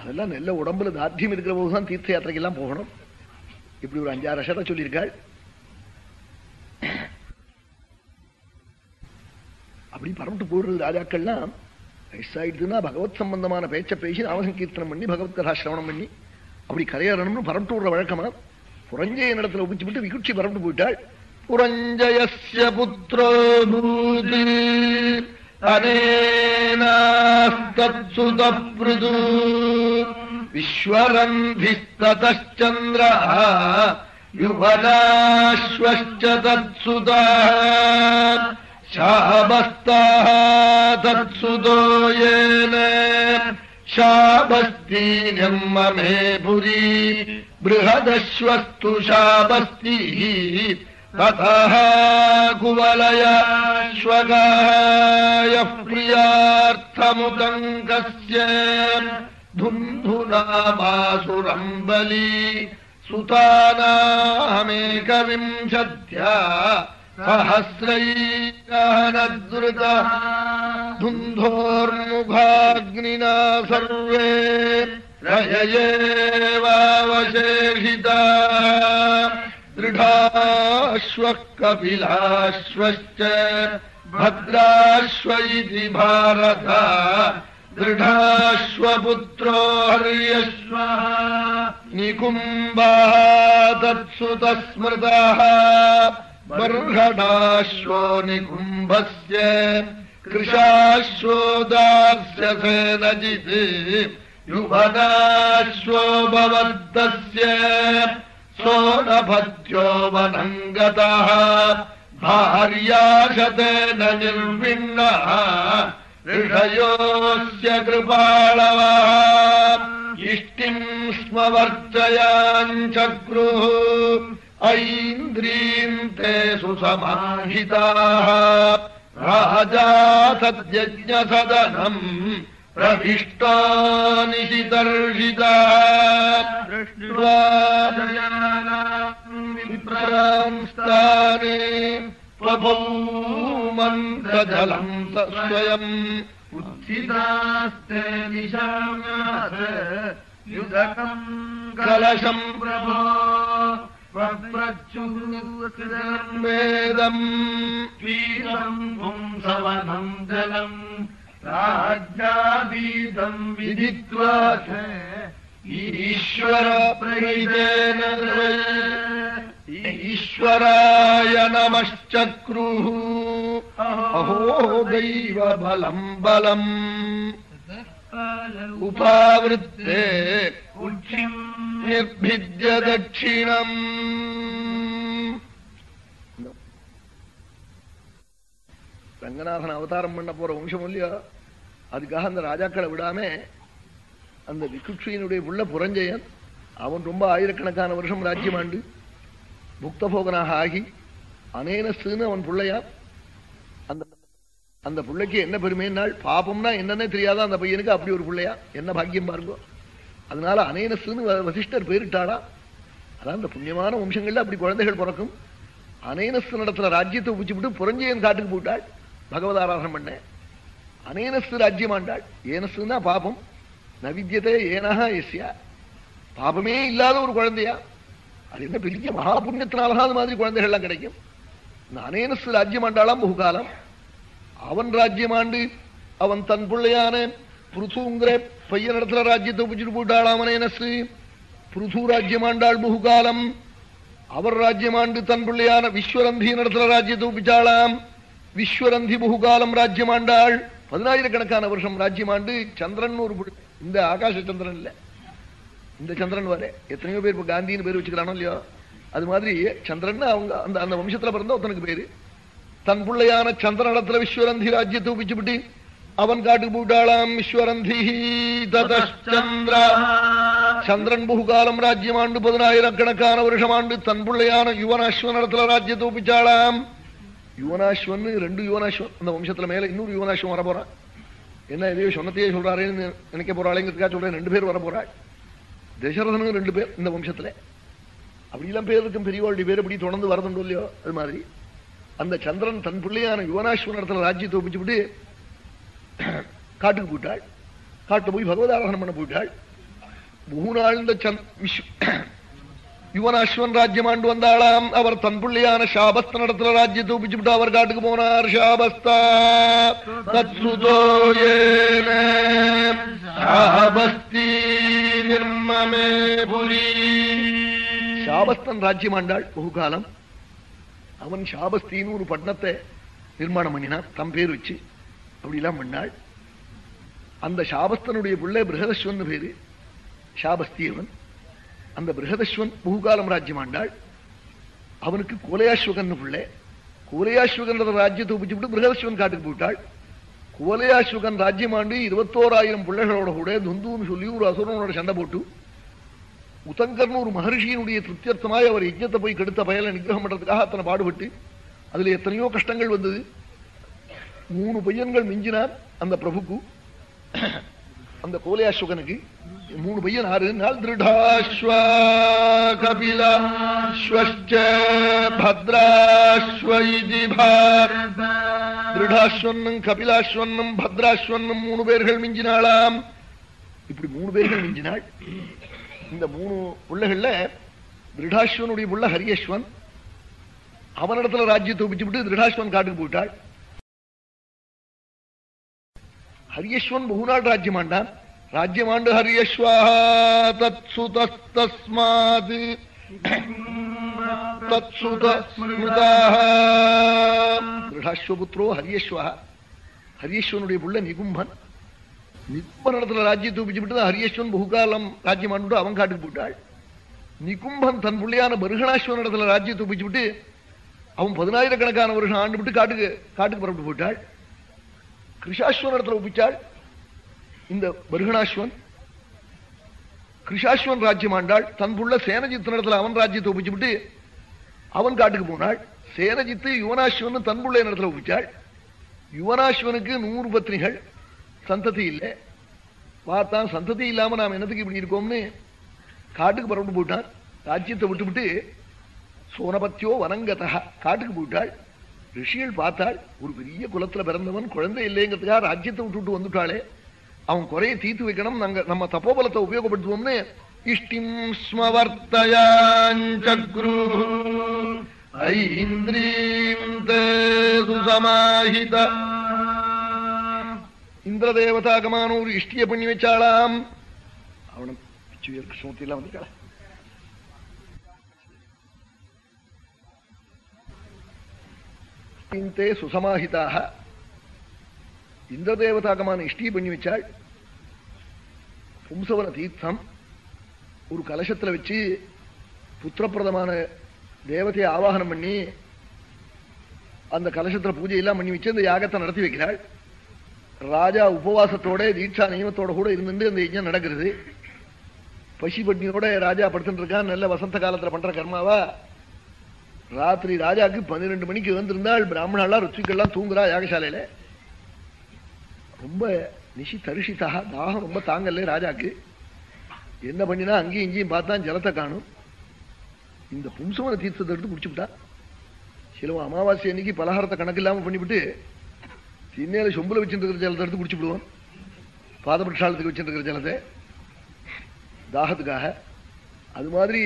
அதெல்லாம் நல்ல உடம்புல தார்த்தியம் இருக்கிற போதுதான் தீர்த்த யாத்திரைக்கெல்லாம் போகணும். இப்படி ஒரு அஞ்சாறு வருஷத்தை சொல்லியிருக்காள். அப்படி பரவிட்டு போடுறது ராஜாக்கள்லாம் வயசாயிடுதுன்னா பகவத் சம்பந்தமான பேச்சை பேசி நாமசங்கீர்த்தனம் பண்ணி பகவத் கதா சிரவணம் பண்ணி அப்படி கரையறணும்னு பரவிட்டு விடுற வழக்கமா? புரஞ்சய இடத்துல ஒப்பிச்சு விட்டு விகுச்சி பரவிட்டு போயிட்டாள். புரஞ்சய புத்திரோ स्तत्सुत मृदु विश्वरम्भिस्ततश्चन्द्रः युवनाश्वश्च तत्सुधा शाबस्ताः तत्सुतो येन। शाबस्तीम ममे पुरी बृहदश्वस्तु शाबस्ती ततः कुवलयाश्वगायः प्रियार्थमुदङ्गस्य धुन्धुनामासुरम् बली सुतानामेकविंशत्या सहस्रैकानद्रुत धुन्धोर्मुखाग्निना सर्वे रययेवावशेषिता दृढाश्वः कपिलाश्वश्च भद्राश्व इति भारत दृढाश्वपुत्रो हर्यश्व निकुम्बः तत्सुतस्मृतः बर्हणाश्वो निकुम्भस्य कृशाश्वो दास्यसे नजित् युवनाश्वो भवद्दस्य सोनभद्यो वनङ्गतः भार्याशतेन निर्विण्णः ऋषयोऽस्य कृपाळवः इष्टिम् स्म वर्चयाञ्चक्रुः ऐन्द्रीम् ते सुसमाहिताः राजा सद्यज्ञसदनम् प्रविष्टा निशितर्षिता दृष्ट्वा मन्त्रजलम् स्वयम्। उत्थितास्ते निशाम्यास युधकम् कलशम्। प्रभो वप्रच्युकृतम् वेदम्। वीरम् पुंसवनम् जलम् राज्याबीदम् विदित्वा च ஈஸ்வராய நமச்சக்ரு அஹோ தெய்வ பலம் பலம். உபாவிருத்தே நிர்பித்திய தட்சிணம். ரங்கநாதன் அவதாரம் பண்ண போற வம்சம் இல்லையோ? அதுக்காக அந்த ராஜாக்களை விடாம அந்த விக்குட்சியினுடைய உள்ள புரஞ்சயன் அவன் ரொம்ப ஆயிரக்கணக்கான வருஷம் ராஜ்யமாண்டு புக்தபோகனாக ஆகி அனேனஸ்துன்னு அவன் பிள்ளையா? அந்த அந்த பிள்ளைக்கு என்ன பெருமைனால் பாபம்னா என்னன்னே தெரியாதா அந்த பையனுக்கு? அப்படி ஒரு பிள்ளையா? என்ன பாக்கியம் பாருங்க. அதனால அனேனஸ்துன்னு வ- வசிஷ்டர் பேரிட்டாளா? அதான் இந்த புண்ணியமான வம்சங்கள்ல அப்படி குழந்தைகள் பிறக்கும். அனேனஸ்து நடத்துல ராஜ்யத்தை உச்சிவிட்டு புரஞ்சியன் காட்டுக்கு போட்டாள் பகவதாராதனம் பண்ண. அனேனஸ்து ராஜ்யமாண்டாள் ஏனஸ்துன்னா பாபம். நவித்தியதே ஏனஹா எஸ்யா. பாபமே இல்லாத ஒரு குழந்தையா? அது என்ன பெரிய மகா புண்ணியத்தினாலதான் அது மாதிரி குழந்தைகள்லாம் கிடைக்கும்? இந்த அனேனஸ்து ராஜ்யமாண்டாளாம் பகுகாலம். அவன் ராஜ்யமாண்டு அவன் தன் பிள்ளையான புருதுங்கிற பையன் இடத்துல ராஜ்யத்தை உப்பிச்சுட்டு போட்டாளாம் அனேனஸ்து புருது ராஜ்யமாண்டாள் பகுகாலம். அவர் ராஜ்யமாண்டு தன் பிள்ளையான விஸ்வரந்தி நடத்துல ராஜ்யத்தை ஒப்பிச்சாளாம். விஸ்வரந்தி பகுகாலம் ராஜ்யமாண்டாள் பதினாயிரக்கணக்கான வருஷம் ராஜ்யமாண்டு சந்திரன் ஒரு இந்த ஆகாச சந்திரன் இல்லை. இந்த சந்திரன் வர. எத்தனையோ பேர் இப்போ காந்தின்னு பேர் வச்சுக்கிறானோ இல்லையோ? அது மாதிரி சந்திரன் அவங்க அந்த அந்த வம்சத்தில் பிறந்த ஒருத்தனுக்கு பேரு. தன் பிள்ளையான சந்திரனத்துல விஸ்வரந்தி ராஜ்யத்தை ஒப்பிச்சுவிட்டு அவன் காட்டுக்கு போட்டாளாம் விஸ்வரந்தி. ததச்சந்திர சந்திரன் புகுகாலம் பகுகாலம் ராஜ்யமாண்டு பதினாயிரக்கணக்கான வருஷமாண்டு தன் பிள்ளையான யுவனாஸ்வனத்துல ராஜ்யத்தை ஒப்பிச்சாளாம். யுவனாஸ்வன் ரெண்டு யுவனாஸ்வன் அந்த வம்சத்துல மேல இன்னொரு யுவனாஸ்வன் வர போறான் என்ன எதையோ சொன்னத்தையே சொல்றாரேன்னு நினைக்க போறாளேங்கிறதுக்காக சொல்றேன். ரெண்டு பேர் வர போறாள் தசரதனும் ரெண்டு பேர் இந்த வம்சத்துல. அப்படிலாம் பேர் இருக்கும் பெரியவாளுடைய பேர் அப்படி தொடர்ந்து வரதுண்டோ இல்லையோ அது மாதிரி. அந்த சந்திரன் தன் பிள்ளையான யுவனாஸ்வரத்தில் ராஜ்யத்தை ஒப்பிச்சுட்டு காட்டுக்கு போயிட்டாள். காட்டு போய் பகவதாராதனம் பண்ண போயிட்டாள். மூணாழ்ந்த சந்த் விஸ்வ யுவனாஸ்வன் ராஜ்யம் ஆண்டு வந்தாளாம் அவர் தன் பிள்ளையான ஷாபஸ்த நடத்துல ராஜ்யத்தை ஒப்பிச்சுட்டு அவர் காட்டுக்கு போனார் சாபஸ்தா நிர்மமே புரி சாபஸ்தன் ராஜ்யம் ஆண்டாள் பகுகாலம் அவன் சாபஸ்தின்னு ஒரு பட்டணத்தை நிர்மாணம் பண்ணினான் தம் பேர் வச்சு அப்படிலாம் பண்ணாள் அந்த ஷாபஸ்தனுடைய பிள்ளை பிரகதஸ்வன் பேரு சாபஸ்தி அவன் அந்த பிரகதஸ்வன் பூகாலம் ராஜ்யம் ஆண்டாள் அவனுக்கு கோலையாஸ்வகன் பிள்ளை. கோலையாஸ்வகன் ராஜ்யத்தை ஒப்பிச்சுட்டு பிரகதஸ்வன் காட்டுக்கு போயிட்டாள். கோலையாஸ்வகன் ராஜ்யம் ஆண்டு இருபத்தோராயிரம் பிள்ளைகளோட கூட துந்துன்னு சொல்லி ஒரு அசுரனோட சண்டை போட்டு உதங்கர்னு ஒரு மகர்ஷியினுடைய திருப்தியர்த்தமாய் அவர் யஜ்ஞத்தை போய் கெடுத்த பயலை நிகிரகம் பண்றதுக்காக அத்தனை பாடுபட்டு அதுல எத்தனையோ கஷ்டங்கள் வந்தது. மூணு பையன்கள் மிஞ்சினார் அந்த பிரபுக்கு. அந்த கோலையாஸ்வகனுக்கு. மூணு பையன் ஆறு நாள் திருடாஸ்வா கபிலாஸ்வச்ச பாரத திருடாஸ்வன்னும் கபிலாஸ்வன்னும் பத்ராஸ்வன்னும் மூணு பேர்கள் மிஞ்சினாளாம். இப்படி மூணு பேர்கள் மிஞ்சினாள் இந்த மூணு பிள்ளைகள்ல திருடாஸ்வனுடைய புள்ள ஹரியஸ்வன் அவனிடத்துல ராஜ்யத்தை ஒப்பிச்சுவிட்டு திருடாஸ்வன் காட்டுக்கு போயிட்டாள். ஹரியஸ்வன் பகுநாள் ராஜ்யம் ஆண்டான் ராஜ்யமாண்டு ஹரியஸ்வா தத் சுதஸ்மாத் திருடாஸ்வபுத்திரோ ஹரியஸ்வா ஹரியஸ்வனுடைய புள்ள நிகும்பன். நிகும்பன் இடத்துல ராஜ்யத்தை ஒப்பிச்சு ஹரியஸ்வன் பகுகாலம் ராஜ்யம் ஆண்டு அவன் காட்டுக்கு போட்டாள் நிகும்பன் தன் பிள்ளையான பருகணாஸ்வன் இடத்துல ராஜ்யத்தை ஒப்பிச்சுட்டு அவன் பதினாயிரக்கணக்கான வருஷம் ஆண்டு விட்டு காட்டுக்கு காட்டுக்கு புறப்பட்டு போயிட்டாள். கிருஷாஸ்வன் இடத்துல ஒப்பிச்சாள். இந்த பருகணாஸ்வன் கிருஷாஸ்வன் ராஜ்யம் ஆண்டாள் தன்புள்ள சேனஜித் சேனஜித்து இடத்துல அவன் ராஜ்யத்தை ஒப்பிச்சுட்டு அவன் காட்டுக்கு போனாள். சேனஜித்து யுவனாஸ்வன் தன்புள்ள இடத்துல ஒப்பிச்சாள். யுவனாஸ்வனுக்கு நூறு பத்னிகள் சந்ததி இல்லை. பார்த்தான் சந்ததி இல்லாம நாம் என்னத்துக்கு இப்படி இருக்கோம்னு காட்டுக்கு புறப்பட்டு போயிட்டான். ராஜ்யத்தை விட்டுவிட்டு சோனபத்தியோ வனங்கதா காட்டுக்கு போயிட்டாள். ரிஷிகள் பார்த்தாள் ஒரு பெரிய குலத்துல பிறந்தவன் குழந்தை இல்லைங்கிறதுக்காக ராஜ்யத்தை விட்டுவிட்டு வந்துட்டாளே. அவன் குறைய தீர்த்து வைக்கணும் நாங்க நம்ம தப்போபலத்தை உபயோகப்படுத்துவோம்னு இஷ்டிம் ஸ்மவர்த்தயாஞ்சக்ரு ஐந்திரீம் சுசமாஹித. இந்திரதேவதாகமான ஒரு இஷ்டிய பண்ணி வச்சாளாம். அவனை கிருஷ்ணமூர்த்தியெல்லாம் வந்துட்டாள சுசமாஹிதாக. இந்திர தேவதாகமான இஷ்டி பண்ணி வச்சாள் பும்சவன தீர்த்தம் ஒரு கலசத்தில் வச்சு புத்திரப்பிரதமான தேவதையை ஆவாகனம் பண்ணி அந்த கலசத்தில் பூஜையெல்லாம் பண்ணி வச்சு அந்த யாகத்தை நடத்தி வைக்கிறாள். ராஜா உபவாசத்தோட தீட்சா நியமத்தோட கூட இருந்து அந்த யஜ்ஞம் நடக்கிறது. பசி பட்னியோட ராஜா படுத்துட்டு இருக்கான். நல்ல வசந்த காலத்தில் பண்ற கர்மாவா? ராத்திரி ராஜாவுக்கு பன்னிரெண்டு மணிக்கு வந்திருந்தாள் பிராமணாலாம் ருச்சிக்கெல்லாம் தூங்குறா யாகசாலையில. ரொம்ப நிஷி தரிசித்தா தாகம் ரொம்ப தாங்கல்ல ராஜாக்கு. என்ன பண்ணினா அங்கேயும் இங்கேயும் பார்த்தா ஜலத்தை காணும். இந்த பும்சவன தீர்த்தத்தை எடுத்து குடிச்சுவிட்டா சிலவன் அமாவாசை அன்னைக்கு பலகாரத்தை கணக்கு இல்லாமல் பண்ணிவிட்டு திண்ணையில சொம்புல வச்சுட்டு இருக்கிற ஜலத்தை எடுத்து குடிச்சுடுவான் பாதபட்சாலத்துக்கு வச்சுட்டு இருக்கிற ஜலத்தை. தாகத்துக்காக. அது மாதிரி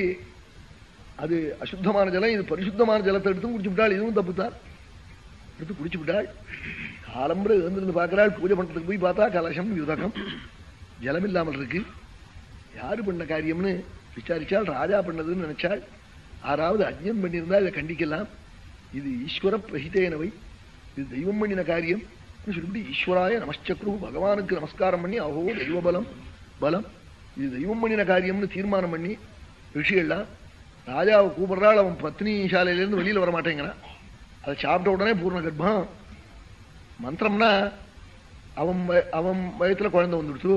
அது அசுத்தமான ஜலம் இது பரிசுத்தமான ஜலத்தை எடுத்து குடிச்சுவிட்டாள் இதுவும் தப்புத்தாள் எடுத்து குடிச்சுவிட்டாள் காலம்புற எழுந்திருந்து பார்க்கிறாள் பூஜை பண்றதுக்கு போய் பார்த்தா கலசம் யுதகம் ஜலம் இல்லாமல் இருக்கு. யாரு பண்ண காரியம்னு விசாரிச்சால் ராஜா பண்ணதுன்னு நினைச்சாள் ஆறாவது அஜ்ஞம் பண்ணியிருந்தா இதை கண்டிக்கலாம். இது ஈஸ்வர பிரஹிதேனவை இது தெய்வம் பண்ணின காரியம். சொல்லிட்டு ஈஸ்வராய நமச்சக்ரு பகவானுக்கு நமஸ்காரம் பண்ணி அவ்வளோ தெய்வ பலம். பலம் இது தெய்வம் பண்ணின காரியம்னு தீர்மானம் பண்ணி ரிஷிகள்லாம் ராஜாவை கூப்பிடுறாள் அவன் பத்னி சாலையிலேருந்து வெளியில் வர மாட்டேங்கிறான் அதை சாப்பிட்ட உடனே பூர்ண கர்ப்பம் மந்திரம்னா அவன் அவன் வயத்துல குழந்தை வந்துடுச்சு.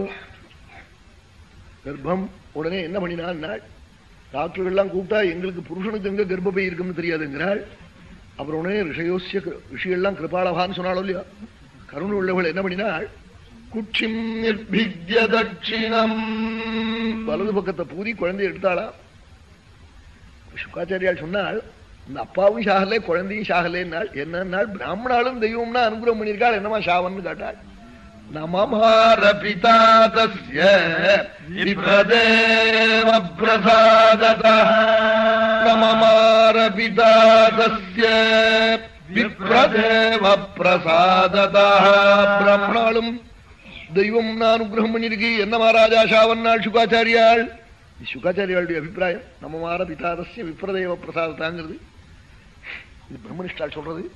கர்ப்பம் உடனே என்ன பண்ணினாள் டாக்டர்கள்லாம் கூப்பிட்டா எங்களுக்கு புருஷனுக்கு எங்க கர்ப்பப்பை இருக்குன்னு தெரியாதுங்கிறாள். அப்புறம் உடனே ரிஷயோசிய ரிஷிகள்லாம் கிருபாளவான்னு சொன்னாலும் இல்லையா? கருணை உள்ளவள் என்ன பண்ணினாள்? குட்சிம் நிர்பித்ய தட்சிணம். வலது பக்கத்தை பூரி குழந்தை எடுத்தாளா சுக்காச்சாரியால் சொன்னால் இந்த அப்பாவும் சாகலே குழந்தையும் சாகலேன்னாள் என்னன்னாள் பிராமணாலும் தெய்வம்னா அனுகிரகம் பண்ணியிருக்காள் என்னமா சாவன்னு கேட்டாள். நமமாரபிதா தெய்வம் நான் அனுகிரகம் பண்ணிருக்கு என்ன மகாராஜா சாவன்னாள் சுகாச்சாரியாள்? சுகாச்சாரியாளுடைய அபிப்பிராயம் நம்ம மாற பிதாதசிய விப்ரதேவ பிரசாதத்தாங்கிறது இது பிரம்மனிஷ்டால் சொல்றது.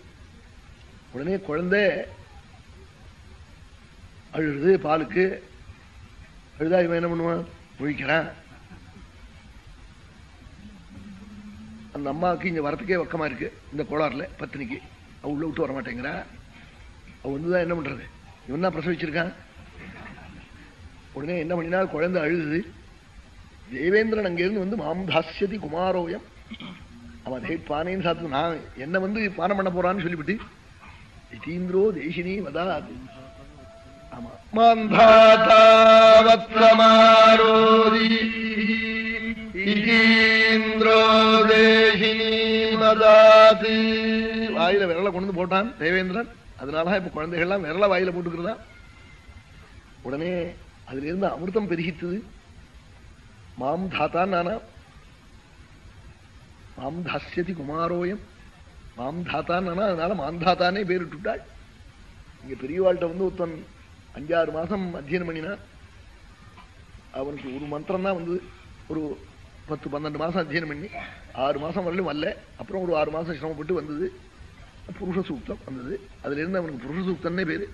உடனே குழந்தை அழுது பாலுக்கு. அழுதா இவன் என்ன பண்ணுவான்? முழிக்கிறான். அந்த அம்மாவுக்கு இங்க வரத்துக்கே வக்கமா இருக்கு. இந்த கோளாறுல பத்தினிக்கு. அவ உள்ள விட்டு வர மாட்டேங்கிறா. அவ வந்துதான் என்ன பண்றது? இவன் தான் பிரசவிச்சிருக்கான். உடனே என்ன பண்ணினா குழந்தை அழுது. தேவேந்திரன் அங்கிருந்து வந்து மாம் தாசியதி குமாரோயம். அவன் ஹேட் பானைன்னு சாத்து நான் என்ன வந்து பானம் பண்ண போறான்னு சொல்லிவிட்டு யதீந்திரோ தேசினி வதாது. ஆமா. மாந்தாத்தாவத்சமாரோதி யதீந்திரோ தேசினி வதாது. வாயில விரல கொண்டு வந்து போட்டான் தேவேந்திரன். அதனால இப்ப குழந்தைகள்லாம் விரல வாயில போட்டுக்கிறதா? உடனே அதுல இருந்து அமிர்தம் பெருகித்தது. மாம் தாத்தான் நானா? மாம் தாசியதி குமாரோயம். மாம் தாத்தான்னா நானா அதனால மாந்தாத்தானே பேரிட்டுட்டாள் இங்க பெரியவாள்கிட்ட வந்து ஒருத்தன் அஞ்சாறு மாசம் அத்தியனம் பண்ணினா அவனுக்கு ஒரு மந்திரம் தான் வந்து ஒரு பத்து பன்னெண்டு மாசம் அத்தியனம் பண்ணி ஆறு மாசம் வரலும் வரல. அப்புறம் ஒரு ஆறு மாசம் சிரமப்பட்டு வந்தது. புருஷ சூக்தம் வந்தது. அதுல இருந்து அவனுக்கு புருஷ சூக்தன்னே பேரு.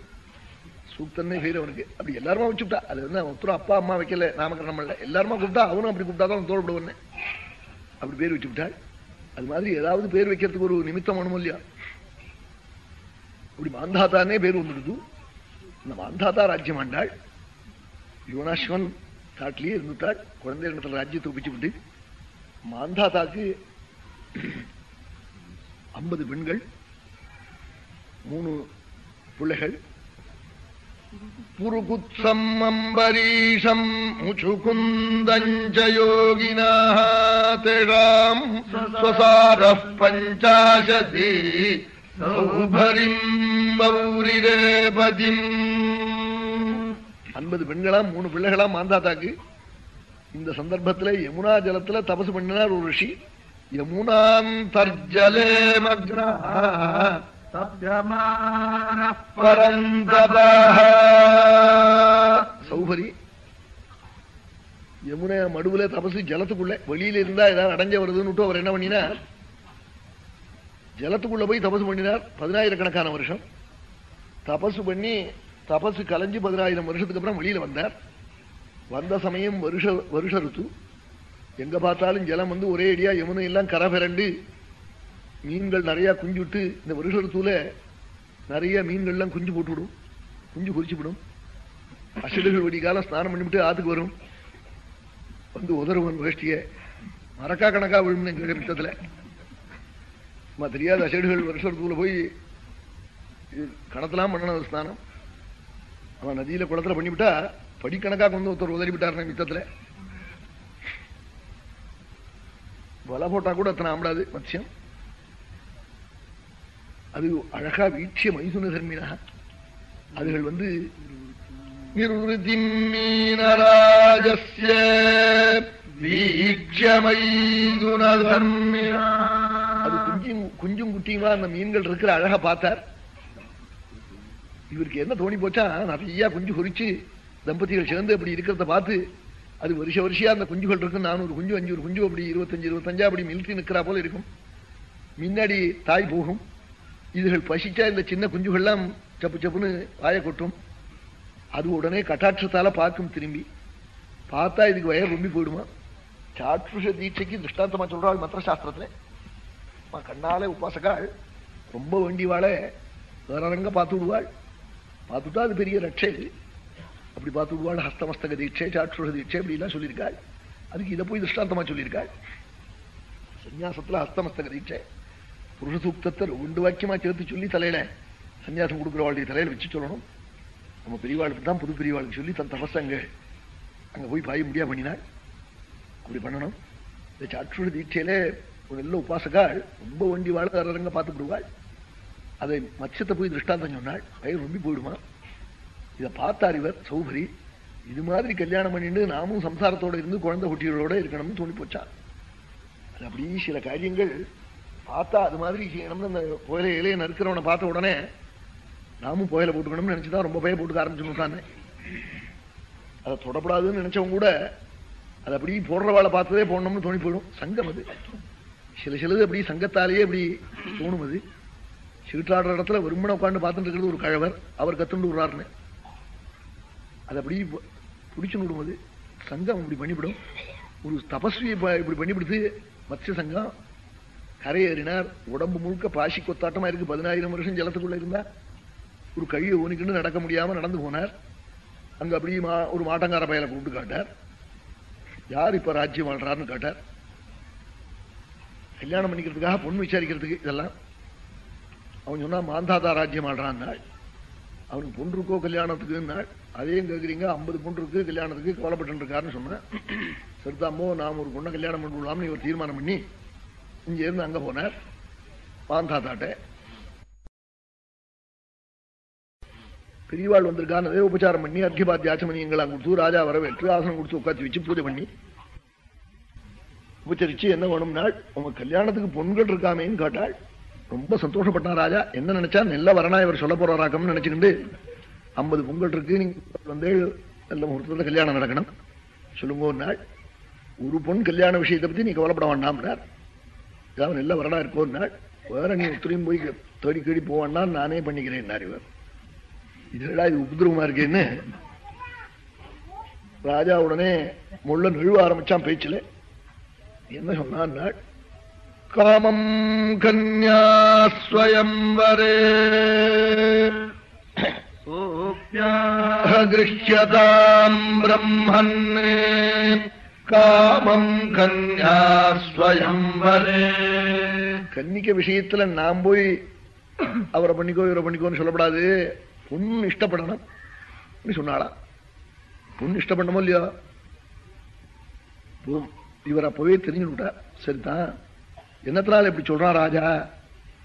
சூக்தன்னே பேர் அவனுக்கு. அப்படி எல்லாருமா வச்சுட்டா அது வந்து அவன் ஒருத்தரும் அப்பா அம்மா வைக்கல நாமக்கரணம் பண்ணல. எல்லாருமா கூப்பிட்டா அவனும் அப்படி கூப்பிட்டா தான் தோல்படுவனே அப்படி பேர் வச்சு விட்டாள் அது மாதிரி ஏதாவது பேர் வைக்கிறதுக்கு ஒரு நிமித்தம் வேணும் இல்லையா? அப்படி மாந்தாத்தானே பேர் வந்துடுது. இந்த மாந்தாத்தா ராஜ்யம் ஆண்டாள். யுவனாஸ்வன் காட்டிலேயே இருந்துட்டாள். குழந்தை இடத்துல ராஜ்யத்தை ஒப்பிச்சு விட்டு. மாந்தாத்தாக்கு ஐம்பது பெண்கள் மூணு பிள்ளைகள் புருகுத்சம் அம்பரீஷம் முச்சுகுந்தஞ்ச யோகினாः தேஷாம் பஞ்சாசதி சௌபரிம் பௌரிரேபதிம் ஐம்பது பெண்களாம் மூணு பிள்ளைகளாம் மாந்தாத்தாக்கு இந்த சந்தர்ப்பத்தில் யமுனா ஜலத்துல தபசு பண்ணினார் ஒரு ரிஷி யமுனாந்தர்ஜலே மக்னா சௌகரி யமுனை மடுவுல தபசு ஜலத்துக்குள்ள வெளியில இருந்தா ஏதாவது அடைஞ்ச வருதுன்னு அவர் என்ன பண்ணினார்? ஜலத்துக்குள்ள போய் தபசு பண்ணினார் பதினாயிரக்கணக்கான வருஷம். தபசு பண்ணி தபசு கலைஞ்சு பதினாயிரம் வருஷத்துக்கு அப்புறம் வெளியில வந்தார். வந்த சமயம் வருஷ வருஷ ருத்து. எங்க பார்த்தாலும் ஜலம் வந்து ஒரே அடியா யமுனை எல்லாம் கரை பிறண்டு மீன்கள் நிறைய குஞ்சு விட்டு இந்த வருஷ நிறைய மீன்கள்லாம் குஞ்சு போட்டு விடும் குஞ்சு குறிச்சுவிடும் அசிடுகள் வெடிக்காலம் ஸ்நானம் பண்ணிவிட்டு ஆத்துக்கு வரும். வந்து உதருவன் வேஷ்டிய. மரக்கா கணக்கா விழும் எங்க மித்தத்துல நம்ம தெரியாத அசைடுகள் வருஷத்துல போய் கணத்தெல்லாம் பண்ணணும் ஸ்நானம். அவன் நதியில குளத்துல பண்ணிவிட்டா படிக்கணக்காக கொண்டு ஒருத்தர் உதறி விட்டார் மித்தத்துல வலை போட்டா கூட அத்தனை ஆம்படாது மத்தியம். அது அழகா வீட்சிய மைதுன தர்மினா அதுகள் வந்து நிருதிம் அது குஞ்சும் குஞ்சும் குட்டியுமா அந்த மீன்கள் இருக்கிற அழகா பார்த்தார். இவருக்கு என்ன தோணி போச்சா நிறைய குஞ்சு குறிச்சு தம்பதிகள் சேர்ந்து அப்படி இருக்கிறத பார்த்து அது வருஷ வருஷம் அந்த குஞ்சுகள் இருக்கும். நானூறு குஞ்சு அஞ்சூறு குஞ்சு அப்படி இருபத்தஞ்சு இருபத்தஞ்சா அப்படி மில்கி நிற்கிறா போல இருக்கும். முன்னாடி தாய் போகும். இதுகள் பசிச்சா இந்த சின்ன குஞ்சுகள்லாம் சப்பு சப்புன்னு வாய கொட்டும். அது உடனே கட்டாட்சத்தால பார்க்கும் திரும்பி. பார்த்தா இதுக்கு வயர் ரொம்ப போயிடுமா? சாட்சுஷ தீட்சைக்கு திருஷ்டாந்தமா சொல்றாள் மத்திர சாஸ்திரத்துல அம்மா கண்ணாலே உபாசகாள் ரொம்ப வேண்டிவாளை வேறங்க பார்த்து விடுவாள். பார்த்துட்டா அது பெரிய ரட்சை. அப்படி பார்த்து விடுவாள். ஹஸ்தமஸ்தக தீட்சை சாட்சுஷ தீட்சை அப்படிலாம் சொல்லியிருக்காள். அதுக்கு இதை போய் திருஷ்டாந்தமா சொல்லியிருக்காள். சன்னியாசத்துல ஹஸ்தமஸ்தக தீட்சை. புருஷ சூக்தத்தை ரெண்டு வாக்கியமா சேர்த்து சொல்லி தலையில சன்னியாசம் கொடுக்குறவாளுடைய தலையில வச்சு சொல்லணும். நம்ம பெரியவாளுக்கு தான் புது பெரியவாளுக்கு சொல்லி தன் தபஸ் அங்க அங்க போய் பாய முடியா பண்ணினாள். அப்படி பண்ணணும். இந்த சாட்சுட தீட்சையில ஒரு நல்ல உபாசகாள் ரொம்ப வண்டி வாழ பார்த்து விடுவாள் அதை மச்சத்தை போய் திருஷ்டாந்தம் சொன்னாள். பயிர் ரொம்ப போயிடுமா. இதை பார்த்தார் இவர் சௌபரி. இது மாதிரி கல்யாணம் பண்ணிட்டு நாமும் சம்சாரத்தோட இருந்து குழந்தை குட்டிகளோட இருக்கணும்னு தோணி போச்சான் அது அப்படி சில காரியங்கள் பார்த்தா அது மாதிரி செய்யணும்னு அந்த புயல இலையை நறுக்கிறவனை பார்த்த உடனே நாமும் புயலை போட்டுக்கணும்னு நினைச்சுதான் ரொம்ப புயல் போட்டுக்க ஆரம்பிச்சுட்டானே அதை தொடப்படாதுன்னு நினைச்சவங்க கூட அது போடுற வாளை பார்த்ததே போடணும்னு தோணி போயிடும். சங்கம் அது. சில சிலது அப்படி சங்கத்தாலேயே அப்படி தோணும் அது. சீட்டாடுற இடத்துல விரும்பின உட்காந்து பார்த்துட்டு இருக்கிறது ஒரு கழவர். அவர் கத்துண்டு விடுறாருன்னு. அது அப்படி பிடிச்சு விடும் அது. சங்கம் இப்படி பண்ணிவிடும். ஒரு தபஸ்வியை இப்படி பண்ணிவிடுத்து மத்ய சங்கம். கரையேறினார் உடம்பு முழுக்க பாசி கொத்தாட்டமா இருக்கு. பதினாயிரம் வருஷம் ஜலத்துக்குள்ள இருந்தா ஒரு கழியை ஊனிக்கிட்டு நடக்க முடியாம நடந்து போனார். அங்க அப்படியே மா- ஒரு மாட்டங்கார பயலை கூப்பிட்டு காட்டார். யார் இப்ப ராஜ்யம் வாழ்றாருன்னு கேட்டார். கல்யாணம் பண்ணிக்கிறதுக்காக பொண்ணு விசாரிக்கிறதுக்கு இதெல்லாம். அவன் சொன்னா மாந்தாதா ராஜ்யம் ஆடுறான் நாள் அவனுக்கு பொண்ணு இருக்கோ கல்யாணத்துக்கு நாள் அதையும் கேட்குறீங்க ஐம்பது பொண்ணு இருக்கு கல்யாணத்துக்கு கவலைப்பட்டு இருக்காருன்னு சொன்னேன். சரிதாமோ நாம் ஒரு பொண்ணை கல்யாணம் பண்ணிவிடலாம்னு இவர் தீர்மானம் பண்ணி இங்க இருந்து அங்க போனார். பாந்தாத்தாட்ட பெரியவாள் வந்திருக்கான்னு அதே உபச்சாரம் பண்ணி அர்க்கிபாத்திய ஆச்சமணியங்களாம் கொடுத்து ராஜா வரவேற்று ஆசனம் கொடுத்து உட்காந்து வச்சு பூஜை பண்ணி உபச்சரிச்சு என்ன வேணும்னாள் உங்க கல்யாணத்துக்கு பொண்கள் இருக்காமேன்னு கேட்டாள். ரொம்ப சந்தோஷப்பட்டான் ராஜா. என்ன நினைச்சா நல்ல வரணா இவர் சொல்ல போறாராக்கம்னு நினைச்சுக்கிண்டு ஐம்பது பொங்கல் இருக்கு நீங்க வந்து நல்ல முகூர்த்தத்தில் கல்யாணம் நடக்கணும். சொல்லுங்க ஒரு நாள் ஒரு பொன் கல்யாண விஷயத்தை பத்தி நீ கவலைப்பட வேண்டாம்னார். ஏதாவது நல்ல வரடா இருக்கோ ஒரு நாள் வேற நீ ஒத்துரையும் போய் தேடி கேடி போவான்னா நானே பண்ணிக்கிறேன் இவர். இதுடா இது உபதிரவமா இருக்கேன்னு. ராஜா உடனே முள்ள நழுவ ஆரம்பிச்சான் பேச்சுல. என்ன சொன்னான் காமம் கன்யா ஸ்வயம்வரே கிருஷ்யதாம் பிரம்மன் காமம் கன்யா ஸ்வயம்வரே கன்னிக்க விஷயத்துல நாம் போய் அவரை பண்ணிக்கோ இவரை பண்ணிக்கோன்னு சொல்லப்படாது. பொண்ணு இஷ்டப்படணும். அப்படி சொன்னாளா? பொண்ணு இஷ்டப்படணுமோ இல்லையோ? இவர் அப்பவே தெரிஞ்சுட்டா சரிதான். என்னத்தினால இப்படி சொல்றான் ராஜா?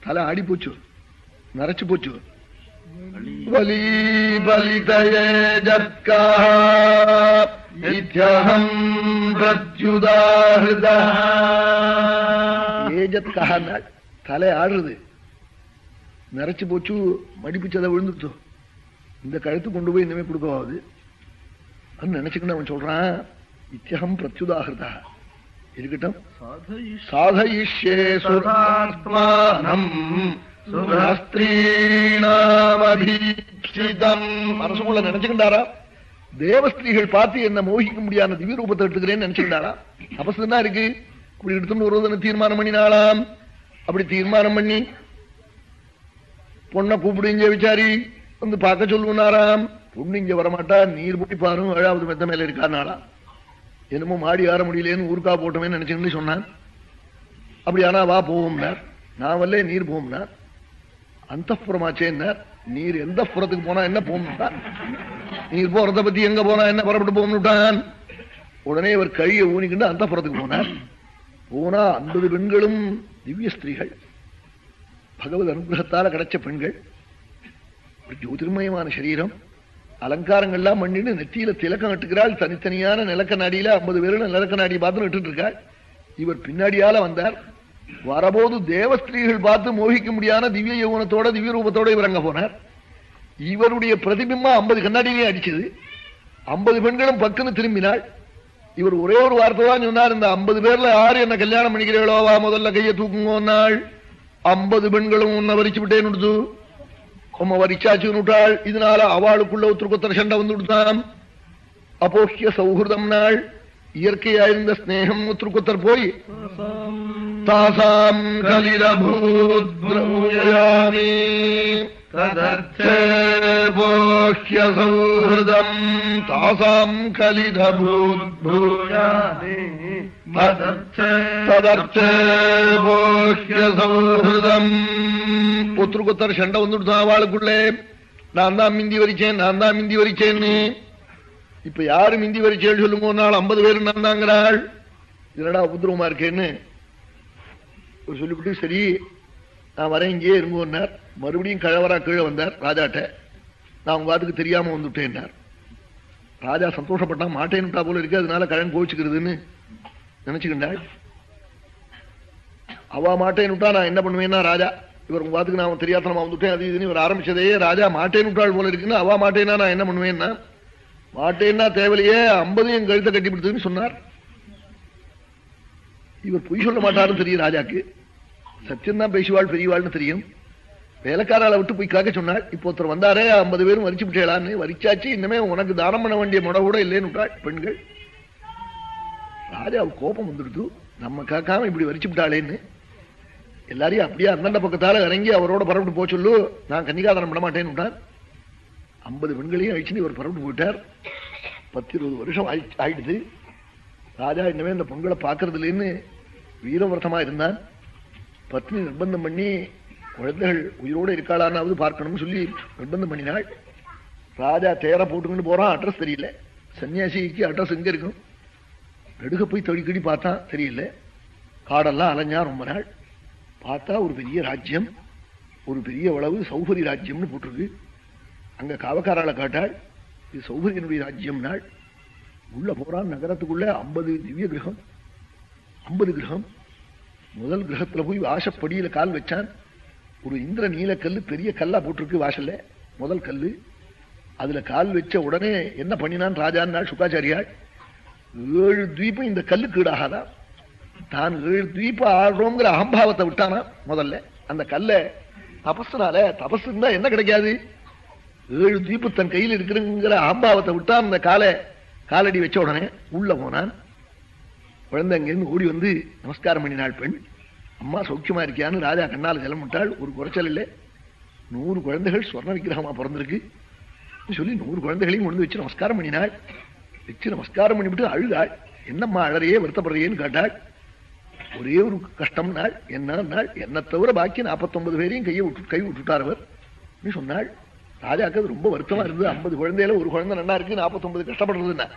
தலை ஆடி போச்சு நரைச்சு போச்சு. ஜத்கா நித்யஹம் பிரத்யுதாஹிருதா ஏஜத்கா தலை ஆடுறது நரைச்சு போச்சு மடிப்பிச்சதை விழுந்துட்டு இந்த கழுத்து கொண்டு போய் இனிமே கொடுக்கவாது. அது நினைச்சுக்கிட்டு அவன் சொல்றான் இத்தியகம் பிரத்யுதாகிருதா இருக்கட்டும். சாதயிஷ்யே சுராத்மானம் சுரஸ்திரீணாமபீட்சிதம் மனசுக்குள்ள நினைச்சுக்கிட்டாரா தேவஸ்திரீகள் பார்த்து என்ன மோகிக்க முடியாத திவ்ய ரூபத்தை எடுத்துக்கிறேன்னு நினைச்சுக்கிட்டாரா தபசுன்னா இருக்கு இப்படி எடுத்துன்னு ஒரு தீர்மானம் பண்ணினாலாம் அப்படி தீர்மானம் பண்ணி பொண்ணை கூப்பிடுங்க விசாரி வந்து பார்க்க சொல்லுனாராம் பொண்ணு இங்க வரமாட்டா நீர் போய் பாரும் ஏழாவது மெத்த மேல இருக்கானாலாம் என்னமோ மாடி ஆற முடியலேன்னு ஊருக்கா போட்டோமே நினைச்சுன்னு சொன்னான் அப்படி ஆனா வா போவோம்னார் நான் வல்ல நீர் போவோம்னார் அந்த என்ன? நீர் எந்த புறத்துக்கு போனா என்ன போகணும்ட்டான் நீர் போறத பத்தி எங்க போனா என்ன புறப்பட்டு போகணும்ட்டான் உடனே இவர் கழியை ஊனிக்கிண்டு அந்த புறத்துக்கு போனார். போனா ஐம்பது பெண்களும் திவ்ய ஸ்திரீகள். பகவத் அனுகிரகத்தால கிடைச்ச பெண்கள். ஒரு ஜோதிர்மயமான சரீரம். அலங்காரங்கள்லாம் பண்ணிட்டு நெத்தியில திலக்கம் கட்டுக்கிறாள் தனித்தனியான நிலக்க நாடியில ஐம்பது பேரும் நிலக்க நாடி பார்த்து நட்டு இருக்காள். இவர் பின்னாடியால வந்தார். வரபோது தேவஸ்திரீகள் பார்த்து மோகிக்க முடியாத திவ்ய யௌவனத்தோட திவ்ய ரூபத்தோட இவர் அங்க போனார். இவருடைய பிரதிபிம்பம் ஐம்பது கண்ணாடியிலே அடிச்சது. ஐம்பது பெண்களும் பக்குன்னு திரும்பினாள். இவர் ஒரே ஒரு வார்த்தை தான் சொன்னார் இந்த ஐம்பது பேர்ல யாரு என்ன கல்யாணம் பண்ணிக்கிறீங்களோ வா முதல்ல கையை தூக்குங்கன்னாள். ஐம்பது பெண்களும் உன்னை வரிச்சு விட்டேன்னு கொம்ம வரிச்சாச்சு வரிச்சாச்சுன்னு விட்டாள் இதனால அவளுக்குள்ள ஒருத்தருக்கு சண்டை வந்து விடுத்தான் அபோக்கிய சௌஹிருதம் நாள் இயற்கையாயிருந்த ஸ்நேகம் ஒருத்தருக்கொத்தர் போய் தாசாம் கலிரபூத் பிரபூயாமி போஹ்ய சௌஹிருதம் தாசாம் கலிதபூத் பூயாமி ஒருத்தருக்கொத்தர் சண்டை வந்துடுதான் அவளுக்குள்ளே நான் தான் மிந்தி வரிச்சேன் நான் தான் மிந்தி வரிச்சேன்னு இப்ப யாரும் இந்தி வரிச்சேன்னு சொல்லுங்க ஒரு நாள் ஐம்பது பேர் நடந்தாங்கிறாள். என்னடா உபதிரவமா இருக்கேன்னு. சொல்லிவிட்டு சரி நான் வரேன் இங்கேயே இருங்கன்னார் மறுபடியும் கழவரா கீழே வந்தார் ராஜாட்ட. நான் உங்க வாத்துக்கு தெரியாம வந்துட்டேன்னார் ராஜா சந்தோஷப்பட்டான் மாட்டேன்னுட்டா போல இருக்கு அதனால கழன் கோவிச்சுக்கிறதுன்னு நினைச்சுக்கிண்டாள் அவ மாட்டேன்னுட்டா நான் என்ன பண்ணுவேன்னா ராஜா இவர் உங்க வாத்துக்கு நான் தெரியாதனமா வந்துட்டேன் அது இதுன்னு இவர் ஆரம்பிச்சதே ராஜா மாட்டேன்னுட்டாள் போல இருக்குன்னு அவ மாட்டேன்னா நான் என்ன பண்ணுவேன்னா மாட்டேன்னா தேவையிலேயே ஐம்பதையும் கழுத்தை கட்டிப்பிடுத்துன்னு சொன்னார். இவர் பொய் சொல்ல மாட்டாருன்னு தெரியும் ராஜாக்கு. சத்தியம்தான் பேசுவாள் பெரியவாள்னு தெரியும். வேலைக்காரால விட்டு போய் காக்க சொன்னாள் இப்போ ஒருத்தர் வந்தாரே ஐம்பது பேரும் வரிச்சு விட்டேளான்னு வரிச்சாச்சு இன்னமே உனக்கு தானம் பண்ண வேண்டிய முட கூட இல்லைன்னு பெண்கள். ராஜா கோபம் வந்துடுது. நம்ம காக்காம இப்படி வரிச்சு விட்டாளேன்னு. எல்லாரையும் அப்படியே அந்தண்ட பக்கத்தால இறங்கி அவரோட பரப்பிட்டு போச்சொல்லு நான் கன்னிகாதானம் பண்ண மாட்டேன்னு ஐம்பது பெண்களையும் அழிச்சுன்னு இவர் பரவிட்டு போயிட்டார். பத்து இருபது வருஷம் ஆயிடுது. ராஜா இன்னமே இந்த பொங்கலை பார்க்கறது இல்லைன்னு வீரவிரதமா இருந்தான். பத்னி நிர்பந்தம் பண்ணி குழந்தைகள் உயிரோடு இருக்காளான்னாவது பார்க்கணும்னு சொல்லி நிர்பந்தம் பண்ணினாள். ராஜா தேர போட்டுக்கிட்டு போறான். அட்ரஸ் தெரியல. சன்னியாசிக்கு அட்ரஸ் எங்க இருக்கும்? நெடுக போய் தடிக்கடி பார்த்தான். தெரியல. காடெல்லாம் அலைஞ்சா ரொம்ப நாள். பார்த்தா ஒரு பெரிய ராஜ்யம். ஒரு பெரிய அளவு சௌகரிய ராஜ்யம்னு போட்டிருக்கு. அங்க காவக்காரால காட்டாள் இது சௌகரியனுடைய ராஜ்யம் நாள் உள்ள போறான் நகரத்துக்குள்ள ஐம்பது திவ்ய கிரகம். ஐம்பது கிரகம். முதல் கிரகத்துல போய் வாசப்படியில கால் வச்சான். ஒரு இந்திர நீலக்கல்லு பெரிய கல்லா போட்டிருக்கு வாசல்ல முதல் கல்லு. அதுல கால் வச்ச உடனே என்ன பண்ணினான் ராஜான்னாள் சுக்காச்சாரியாள் ஏழு தீபம் இந்த கல்லுக்கு ஈடாகாதா? தான் ஏழு தீபம் ஆடுறோங்கிற அகம்பாவத்தை விட்டானா முதல்ல? அந்த கல்லை தபஸ்னால தபஸ் இருந்தா என்ன கிடைக்காது? ஏழு தீப்பு தன் கையில் இருக்கிறங்கிற ஆம்பாவத்தை விட்டான் அந்த காலை காலடி வச்ச உடனே உள்ள போனான். குழந்தை அங்கிருந்து ஓடி வந்து நமஸ்காரம் பண்ணினாள் பெண். அம்மா சௌக்கியமா இருக்கியான்னு ராஜா கண்ணால ஜலம் விட்டாள். ஒரு குறைச்சல் இல்லை. நூறு குழந்தைகள் ஸ்வர்ண விக்கிரகமா பிறந்திருக்கு. சொல்லி நூறு குழந்தைகளையும் கொண்டு வச்சு நமஸ்காரம் பண்ணினாள். வச்சு நமஸ்காரம் பண்ணிவிட்டு அழுதாள். என்னம்மா அழறையே வருத்தப்படுறையேன்னு கேட்டாள். ஒரே ஒரு கஷ்டம் நாள் என்ன நாள்? என்னை தவிர பாக்கி 49 பேரையும் கையை விட்டு கை விட்டுட்டார் அவர். நீ சொன்னாள். ராஜாக்கு அது ரொம்ப வருத்தமா இருந்தது. ஐம்பது குழந்தையில ஒரு குழந்தை நல்லா இருக்கு 49 கஷ்டப்படுறதுன்னா